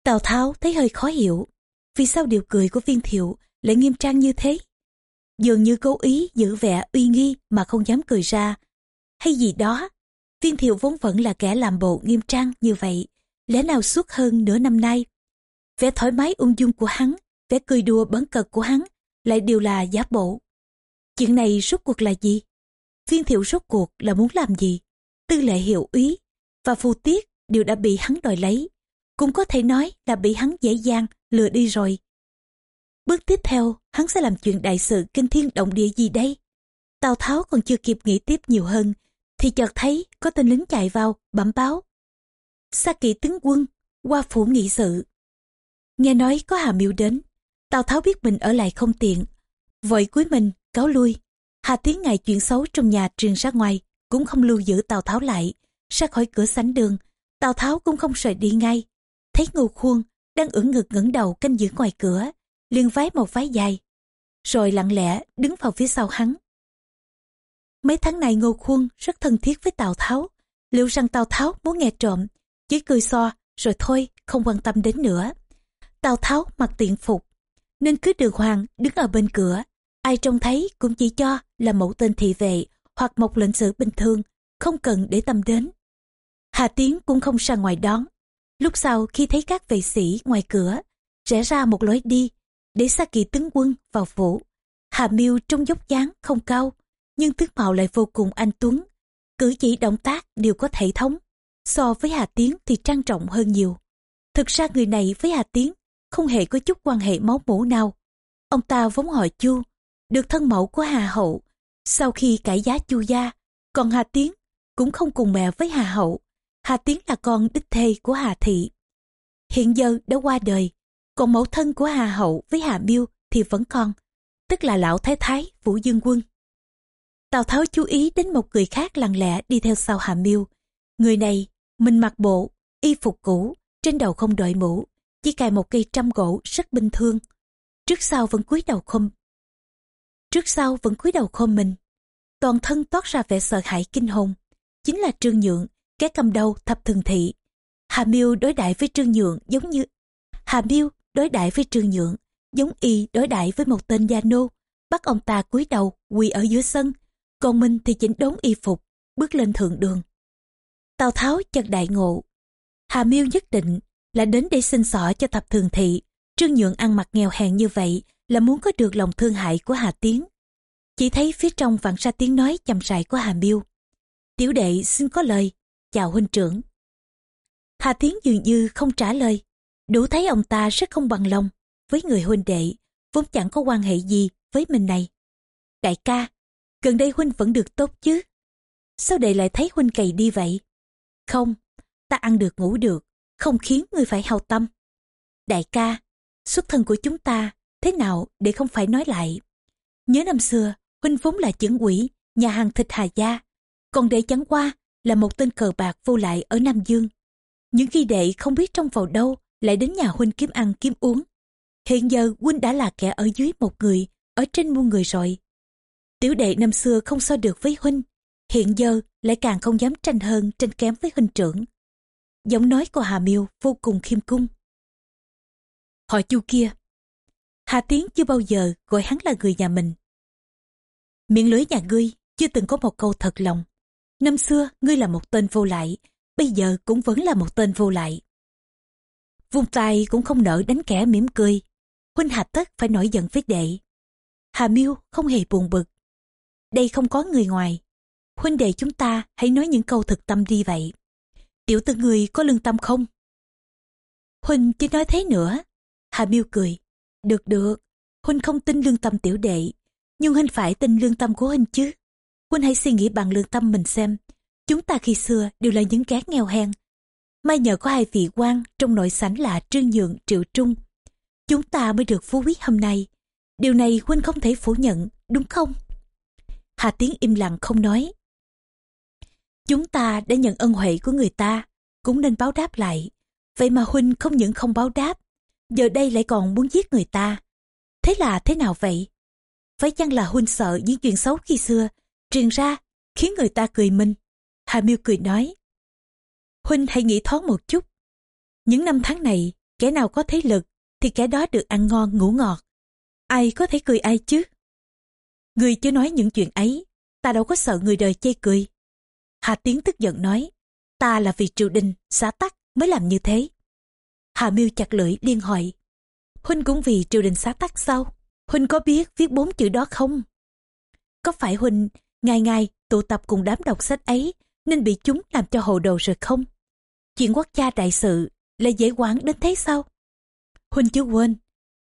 Tào Tháo thấy hơi khó hiểu, vì sao điều cười của viên thiệu lại nghiêm trang như thế? Dường như cố ý giữ vẻ uy nghi mà không dám cười ra, hay gì đó. Viên thiệu vốn vẫn là kẻ làm bộ nghiêm trang như vậy, lẽ nào suốt hơn nửa năm nay. Vẻ thoải mái ung dung của hắn, vẻ cười đùa bấn cợt của hắn, lại đều là giả bộ. Chuyện này rốt cuộc là gì? Viên thiệu rốt cuộc là muốn làm gì? Tư lệ hiệu úy và phù tiết đều đã bị hắn đòi lấy. Cũng có thể nói là bị hắn dễ dàng lừa đi rồi. Bước tiếp theo, hắn sẽ làm chuyện đại sự kinh thiên động địa gì đây? Tào Tháo còn chưa kịp nghĩ tiếp nhiều hơn, thì chợt thấy có tên lính chạy vào, bẩm báo. Sa kỵ tướng quân, qua phủ nghị sự. Nghe nói có Hà Miêu đến, Tào Tháo biết mình ở lại không tiện. Vội cúi mình, cáo lui. Hà Tiến ngài chuyện xấu trong nhà truyền ra ngoài, cũng không lưu giữ Tào Tháo lại. Ra khỏi cửa sánh đường, Tào Tháo cũng không rời đi ngay. Thấy ngô khuôn đang ưỡn ngực ngẩng đầu canh giữ ngoài cửa, liền vái một vái dài. Rồi lặng lẽ đứng vào phía sau hắn. Mấy tháng này Ngô Khuân rất thân thiết với Tào Tháo. Liệu rằng Tào Tháo muốn nghe trộm, chỉ cười so, rồi thôi, không quan tâm đến nữa. Tào Tháo mặc tiện phục, nên cứ đường hoàng đứng ở bên cửa. Ai trông thấy cũng chỉ cho là mẫu tên thị vệ hoặc một lệnh sử bình thường, không cần để tâm đến. Hà Tiến cũng không ra ngoài đón. Lúc sau khi thấy các vệ sĩ ngoài cửa, rẽ ra một lối đi, để xa kỳ tướng quân vào phủ. Hà Miêu trông dốc dáng không cao, nhưng tướng mạo lại vô cùng anh tuấn. Cử chỉ động tác đều có thể thống. So với Hà Tiến thì trang trọng hơn nhiều. Thực ra người này với Hà Tiến không hề có chút quan hệ máu mủ nào. Ông ta vốn họ Chu, được thân mẫu của Hà Hậu. Sau khi cải giá Chu gia, còn Hà Tiến cũng không cùng mẹ với Hà Hậu. Hà Tiến là con đích thê của Hà Thị. Hiện giờ đã qua đời, còn mẫu thân của Hà Hậu với Hà Miêu thì vẫn còn, tức là lão thái thái Vũ Dương Quân. Tào Tháo chú ý đến một người khác lặng lẽ đi theo sau Hà Miêu. Người này, mình mặc bộ, y phục cũ, trên đầu không đội mũ, chỉ cài một cây trăm gỗ rất bình thường. Trước sau vẫn cúi đầu không. Trước sau vẫn cúi đầu khom mình. Toàn thân toát ra vẻ sợ hãi kinh hồn. Chính là Trương Nhượng, cái cầm đầu thập thường thị. Hà Miêu đối đại với Trương Nhượng giống như... Hà Miêu đối đại với Trương Nhượng, giống y đối đại với một tên gia nô, bắt ông ta cúi đầu quỳ ở giữa sân, còn mình thì chỉnh đốn y phục, bước lên thượng đường. Tào Tháo chợt đại ngộ. Hà Miêu nhất định là đến để xin xỏ cho thập thường thị. Trương Nhượng ăn mặc nghèo hèn như vậy là muốn có được lòng thương hại của Hà Tiến. Chỉ thấy phía trong vặn ra tiếng nói chậm rãi của Hà Miêu. Tiểu đệ xin có lời, chào huynh trưởng. Hà Tiến dường như không trả lời, đủ thấy ông ta rất không bằng lòng với người huynh đệ, vốn chẳng có quan hệ gì với mình này. Đại ca, gần đây huynh vẫn được tốt chứ? Sao đệ lại thấy huynh cày đi vậy? Không, ta ăn được ngủ được, không khiến người phải hào tâm. Đại ca, xuất thân của chúng ta thế nào để không phải nói lại. Nhớ năm xưa, huynh vốn là chứng quỷ, nhà hàng thịt Hà Gia, còn đệ chẳng qua là một tên cờ bạc vô lại ở Nam Dương. Những khi đệ không biết trong vào đâu lại đến nhà huynh kiếm ăn kiếm uống. Hiện giờ huynh đã là kẻ ở dưới một người, ở trên muôn người rồi. Tiểu đệ năm xưa không so được với huynh, hiện giờ lại càng không dám tranh hơn tranh kém với huynh trưởng. Giọng nói của Hà Miêu vô cùng khiêm cung. Họ chu kia. Hà Tiến chưa bao giờ gọi hắn là người nhà mình. Miệng lưới nhà ngươi chưa từng có một câu thật lòng. Năm xưa ngươi là một tên vô lại, bây giờ cũng vẫn là một tên vô lại. Vung tay cũng không nỡ đánh kẻ mỉm cười. Huynh Hà Tất phải nổi giận với đệ. Hà Miêu không hề buồn bực. Đây không có người ngoài. Huynh đệ chúng ta hãy nói những câu thực tâm đi vậy. Tiểu tử người có lương tâm không? Huynh chỉ nói thế nữa. Hà Miêu cười. Được được, Huynh không tin lương tâm tiểu đệ, nhưng Huynh phải tin lương tâm của Huynh chứ. Huynh hãy suy nghĩ bằng lương tâm mình xem. Chúng ta khi xưa đều là những kẻ nghèo hèn. May nhờ có hai vị quan trong nội sảnh là Trương Nhượng, Triệu Trung. Chúng ta mới được phú quý hôm nay. Điều này Huynh không thể phủ nhận, đúng không? Hà Tiến im lặng không nói. Chúng ta đã nhận ân huệ của người ta, cũng nên báo đáp lại. Vậy mà Huynh không những không báo đáp, giờ đây lại còn muốn giết người ta. Thế là thế nào vậy? Phải chăng là Huynh sợ những chuyện xấu khi xưa, truyền ra, khiến người ta cười mình? Hà Miêu cười nói. Huynh hãy nghĩ thoáng một chút. Những năm tháng này, kẻ nào có thế lực, thì kẻ đó được ăn ngon ngủ ngọt. Ai có thể cười ai chứ? Người chưa nói những chuyện ấy, ta đâu có sợ người đời chê cười. Hà Tiến tức giận nói, ta là vì triều đình, xã tắc mới làm như thế. Hà Miêu chặt lưỡi liên hỏi, Huynh cũng vì triều đình xã tắc sao? Huynh có biết viết bốn chữ đó không? Có phải Huynh ngày ngày tụ tập cùng đám đọc sách ấy nên bị chúng làm cho hồ đồ rồi không? Chuyện quốc gia đại sự là dễ quán đến thế sao? Huynh chưa quên,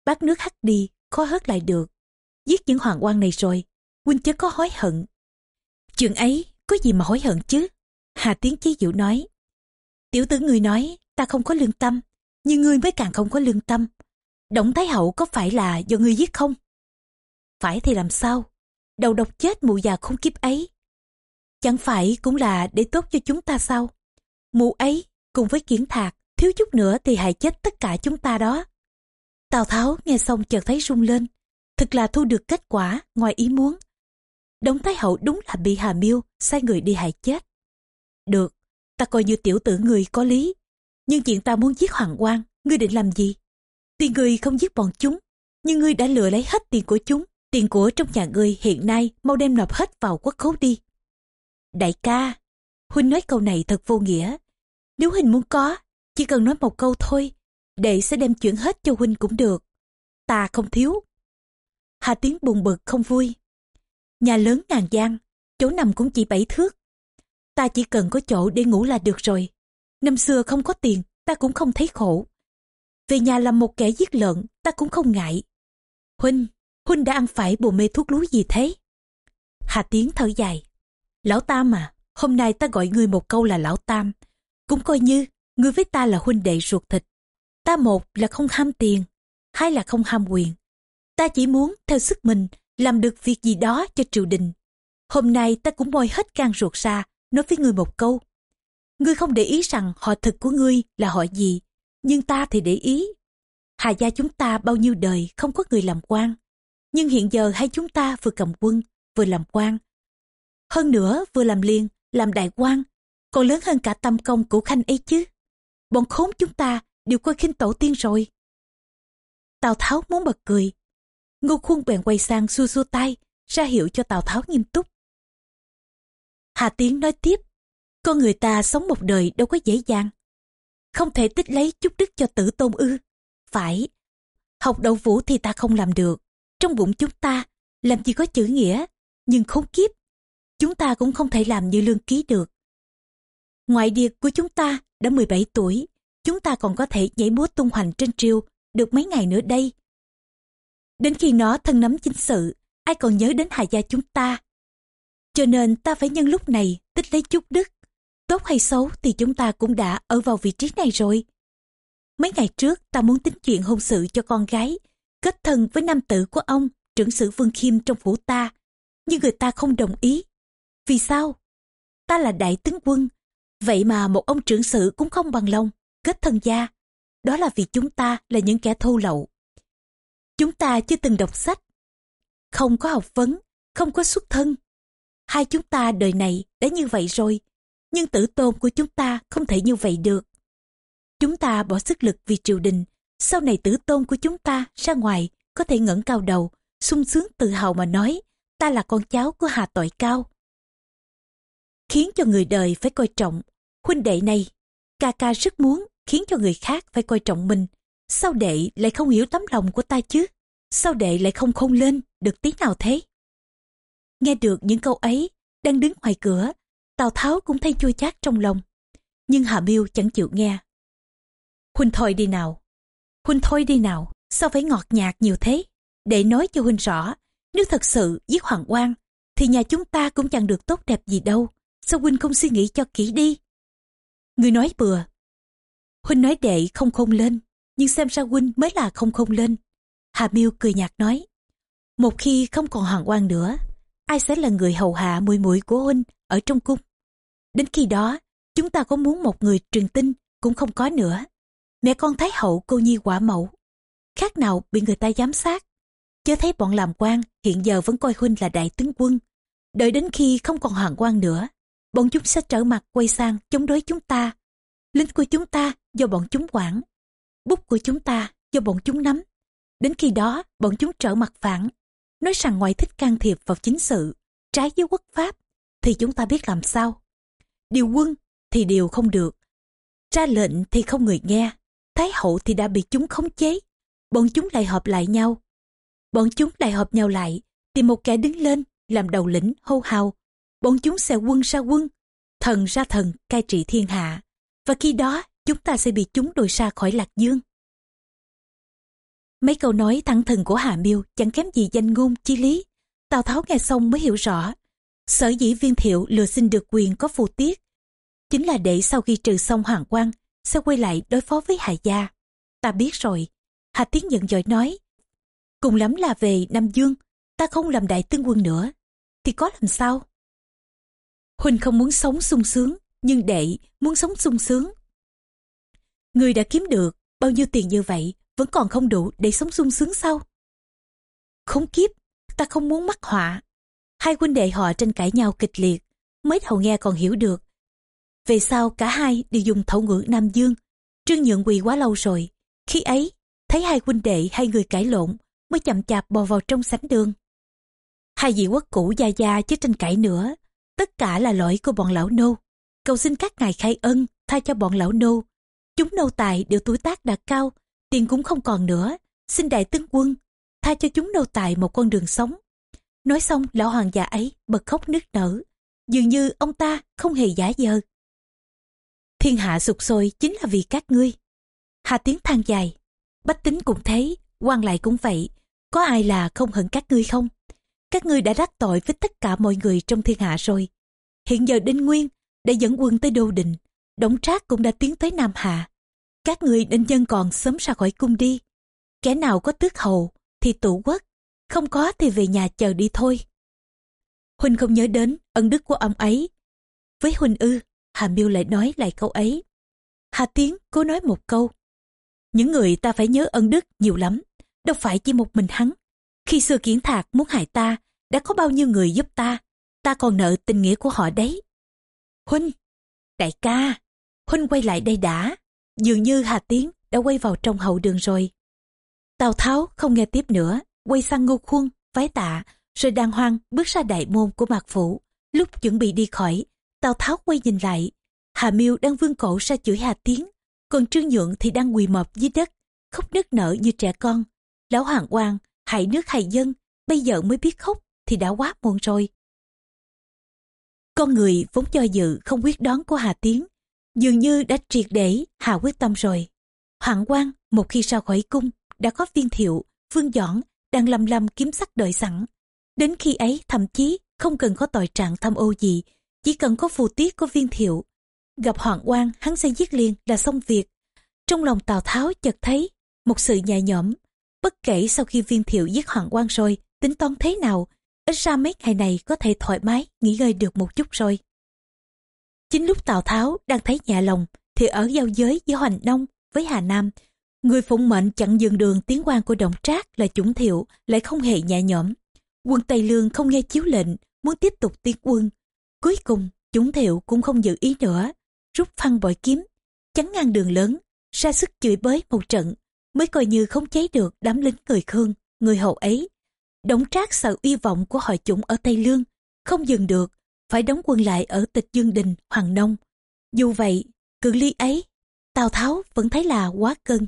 bát nước hắt đi, khó hớt lại được. Giết những hoàng quan này rồi, Huynh chớ có hối hận. Chuyện ấy có gì mà hối hận chứ? Hà Tiến Chí Diệu nói. Tiểu tử người nói, ta không có lương tâm, nhưng ngươi mới càng không có lương tâm. Động Thái Hậu có phải là do ngươi giết không? Phải thì làm sao? Đầu độc chết mụ già không kiếp ấy. Chẳng phải cũng là để tốt cho chúng ta sao? Mụ ấy cùng với kiển thạc, thiếu chút nữa thì hại chết tất cả chúng ta đó. Tào Tháo nghe xong chợt thấy rung lên. Thực là thu được kết quả ngoài ý muốn. Đống Thái Hậu đúng là bị Hà Miêu sai người đi hại chết. Được, ta coi như tiểu tử người có lý. Nhưng chuyện ta muốn giết Hoàng quan, ngươi định làm gì? Tiền người không giết bọn chúng, nhưng ngươi đã lừa lấy hết tiền của chúng. Tiền của trong nhà ngươi hiện nay mau đem nộp hết vào quốc khố đi. Đại ca, Huynh nói câu này thật vô nghĩa. Nếu Huynh muốn có, chỉ cần nói một câu thôi, đệ sẽ đem chuyển hết cho Huynh cũng được. Ta không thiếu. Hà Tiến buồn bực không vui. Nhà lớn ngàn gian, chỗ nằm cũng chỉ bảy thước. Ta chỉ cần có chỗ để ngủ là được rồi. Năm xưa không có tiền, ta cũng không thấy khổ. Về nhà làm một kẻ giết lợn, ta cũng không ngại. Huynh, Huynh đã ăn phải bồ mê thuốc lú gì thế? Hà Tiến thở dài. Lão Tam à, hôm nay ta gọi ngươi một câu là Lão Tam. Cũng coi như, ngươi với ta là huynh đệ ruột thịt. Ta một là không ham tiền, hai là không ham quyền. Ta chỉ muốn theo sức mình làm được việc gì đó cho triều đình. Hôm nay ta cũng moi hết can ruột ra, nói với ngươi một câu. Ngươi không để ý rằng họ thực của ngươi là họ gì, nhưng ta thì để ý. Hà gia chúng ta bao nhiêu đời không có người làm quan, nhưng hiện giờ hai chúng ta vừa cầm quân, vừa làm quan. Hơn nữa vừa làm liên, làm đại quan, còn lớn hơn cả tâm công của khanh ấy chứ. Bọn khốn chúng ta đều coi khinh tổ tiên rồi. Tào Tháo muốn bật cười. Ngô Khuôn bèn quay sang xua xua tay, ra hiệu cho Tào Tháo nghiêm túc. Hà Tiến nói tiếp, con người ta sống một đời đâu có dễ dàng. Không thể tích lấy chút đức cho tử tôn ư. Phải, học đậu vũ thì ta không làm được. Trong bụng chúng ta, làm gì có chữ nghĩa, nhưng khốn kiếp. Chúng ta cũng không thể làm như lương ký được. Ngoại điệt của chúng ta đã 17 tuổi, chúng ta còn có thể nhảy múa tung hoành trên triều được mấy ngày nữa đây. Đến khi nó thân nắm chính sự, ai còn nhớ đến Hà Gia chúng ta. Cho nên ta phải nhân lúc này tích lấy chút đức. Tốt hay xấu thì chúng ta cũng đã ở vào vị trí này rồi. Mấy ngày trước ta muốn tính chuyện hôn sự cho con gái, kết thân với nam tử của ông, trưởng sử Vương Khiêm trong phủ ta. Nhưng người ta không đồng ý. Vì sao? Ta là đại tướng quân, vậy mà một ông trưởng sử cũng không bằng lòng, kết thân gia. Đó là vì chúng ta là những kẻ thô lậu. Chúng ta chưa từng đọc sách, không có học vấn, không có xuất thân. Hai chúng ta đời này đã như vậy rồi, nhưng tử tôn của chúng ta không thể như vậy được. Chúng ta bỏ sức lực vì triều đình, sau này tử tôn của chúng ta ra ngoài có thể ngẩng cao đầu, sung sướng tự hào mà nói, ta là con cháu của Hà Tội Cao. Khiến cho người đời phải coi trọng, huynh đệ này, ca ca rất muốn khiến cho người khác phải coi trọng mình. Sao đệ lại không hiểu tấm lòng của ta chứ? Sao đệ lại không khôn lên được tí nào thế? Nghe được những câu ấy, đang đứng ngoài cửa, Tào Tháo cũng thấy chua chát trong lòng. Nhưng Hà Miêu chẳng chịu nghe. Huynh thôi đi nào. Huynh thôi đi nào, sao phải ngọt nhạt nhiều thế? Để nói cho Huynh rõ, nếu thật sự giết Hoàng quan thì nhà chúng ta cũng chẳng được tốt đẹp gì đâu. Sao Huynh không suy nghĩ cho kỹ đi? Người nói bừa. Huynh nói đệ không khôn lên, nhưng xem ra Huynh mới là không không lên. Hà Miêu cười nhạt nói. Một khi không còn Hoàng quan nữa, ai sẽ là người hầu hạ mùi mũi của Huynh ở trong cung? Đến khi đó, chúng ta có muốn một người truyền tin cũng không có nữa. Mẹ con Thái Hậu cô nhi quả mẫu. Khác nào bị người ta giám sát. Chớ thấy bọn làm quan hiện giờ vẫn coi Huynh là đại tướng quân. Đợi đến khi không còn hoàng quan nữa, bọn chúng sẽ trở mặt quay sang chống đối chúng ta. Lính của chúng ta do bọn chúng quản. Bút của chúng ta do bọn chúng nắm. Đến khi đó, bọn chúng trở mặt phản. Nói rằng ngoại thích can thiệp vào chính sự, trái với quốc pháp, thì chúng ta biết làm sao. Điều quân thì điều không được. Ra lệnh thì không người nghe. Thái hậu thì đã bị chúng khống chế. Bọn chúng lại hợp lại nhau. Bọn chúng lại hợp nhau lại, tìm một kẻ đứng lên, làm đầu lĩnh hô hào. Bọn chúng sẽ quân ra quân, thần ra thần cai trị thiên hạ. Và khi đó, chúng ta sẽ bị chúng đuổi xa khỏi lạc dương. Mấy câu nói thẳng thừng của Hà Miêu chẳng kém gì danh ngôn chi lý. Tào Tháo nghe xong mới hiểu rõ. Sở dĩ viên thiệu lừa xin được quyền có phù tiết. Chính là để sau khi trừ xong hoàng quan sẽ quay lại đối phó với Hà Gia. Ta biết rồi. Hà Tiến giận dội nói. Cùng lắm là về Nam Dương, ta không làm đại tướng quân nữa. Thì có làm sao? Huỳnh không muốn sống sung sướng, nhưng đệ muốn sống sung sướng. Người đã kiếm được bao nhiêu tiền như vậy vẫn còn không đủ để sống sung sướng sau Không kiếp, ta không muốn mắc họa. Hai huynh đệ họ tranh cãi nhau kịch liệt, mới đầu nghe còn hiểu được. Về sau cả hai đều dùng thẩu ngữ Nam Dương, trương nhượng quỳ quá lâu rồi. Khi ấy, thấy hai huynh đệ hai người cãi lộn, mới chậm chạp bò vào trong sánh đường. Hai vị quốc cũ gia gia chứ tranh cãi nữa, tất cả là lỗi của bọn lão nô. Cầu xin các ngài khai ân, tha cho bọn lão nô. Chúng nô tài đều tuổi tác đã cao, tiền cũng không còn nữa. Xin đại tướng quân, tha cho chúng nô tài một con đường sống. Nói xong lão hoàng già ấy bật khóc nức nở. Dường như ông ta không hề giả dờ. Thiên hạ sụp sôi chính là vì các ngươi. Hà tiếng than dài. Bách tính cũng thế, quan lại cũng vậy. Có ai là không hận các ngươi không? Các ngươi đã đắc tội với tất cả mọi người trong thiên hạ rồi. Hiện giờ Đinh Nguyên đã dẫn quân tới Đô Đình. Đổng Trác cũng đã tiến tới Nam Hạ. Các người nên dân còn sớm ra khỏi cung đi. Kẻ nào có tước hầu thì tụ quốc, không có thì về nhà chờ đi thôi. Huynh không nhớ đến ân đức của ông ấy. Với Huynh ư, Hà Miêu lại nói lại câu ấy. Hà Tiến cố nói một câu. Những người ta phải nhớ ân đức nhiều lắm, đâu phải chỉ một mình hắn. Khi xưa kiến thạc muốn hại ta, đã có bao nhiêu người giúp ta, ta còn nợ tình nghĩa của họ đấy. Huynh, đại ca, Huynh quay lại đây đã. Dường như Hà Tiến đã quay vào trong hậu đường rồi. Tào Tháo không nghe tiếp nữa, quay sang ngô khuôn, vái tạ, rồi đàng hoàng bước ra đại môn của mạc phủ. Lúc chuẩn bị đi khỏi, Tào Tháo quay nhìn lại. Hà Miêu đang vương cổ ra chửi Hà Tiến, còn Trương Nhượng thì đang quỳ mọp dưới đất, khóc nức nở như trẻ con. Lão Hoàng Quang, hại nước hại dân, bây giờ mới biết khóc thì đã quá muộn rồi. Con người vốn do dự không quyết đoán của Hà Tiến, dường như đã triệt để Hà quyết tâm rồi. Hoàng Quang một khi ra khỏi cung đã có viên thiệu, vương dõn đang lầm lầm kiếm sắc đợi sẵn. Đến khi ấy thậm chí không cần có tội trạng tham ô gì, chỉ cần có phù tiết của viên thiệu. Gặp Hoàng Quang hắn sẽ giết liền là xong việc. Trong lòng Tào Tháo chợt thấy một sự nhẹ nhõm. Bất kể sau khi viên thiệu giết Hoàng Quang rồi, tính toán thế nào, ít ra mấy ngày này có thể thoải mái nghỉ ngơi được một chút rồi. Chính lúc Tào Tháo đang thấy nhẹ lòng, thì ở giao giới giữa Hoành Nông với Hà Nam, người phụng mệnh chặn dừng đường tiến quan của Đồng Trác là Chủng Thiệu lại không hề nhẹ nhõm. Quân Tây Lương không nghe chiếu lệnh, muốn tiếp tục tiến quân. Cuối cùng, Chủng Thiệu cũng không giữ ý nữa, rút phăng bội kiếm, chắn ngang đường lớn, ra sức chửi bới một trận, mới coi như không cháy được đám lính người Khương, người hậu ấy. Đổng Trác sợ uy vọng của hội chủng ở Tây Lương, không dừng được, phải đóng quân lại ở tịch Dương Đình, Hoàng Nông. Dù vậy, cự ly ấy, Tào Tháo vẫn thấy là quá cân.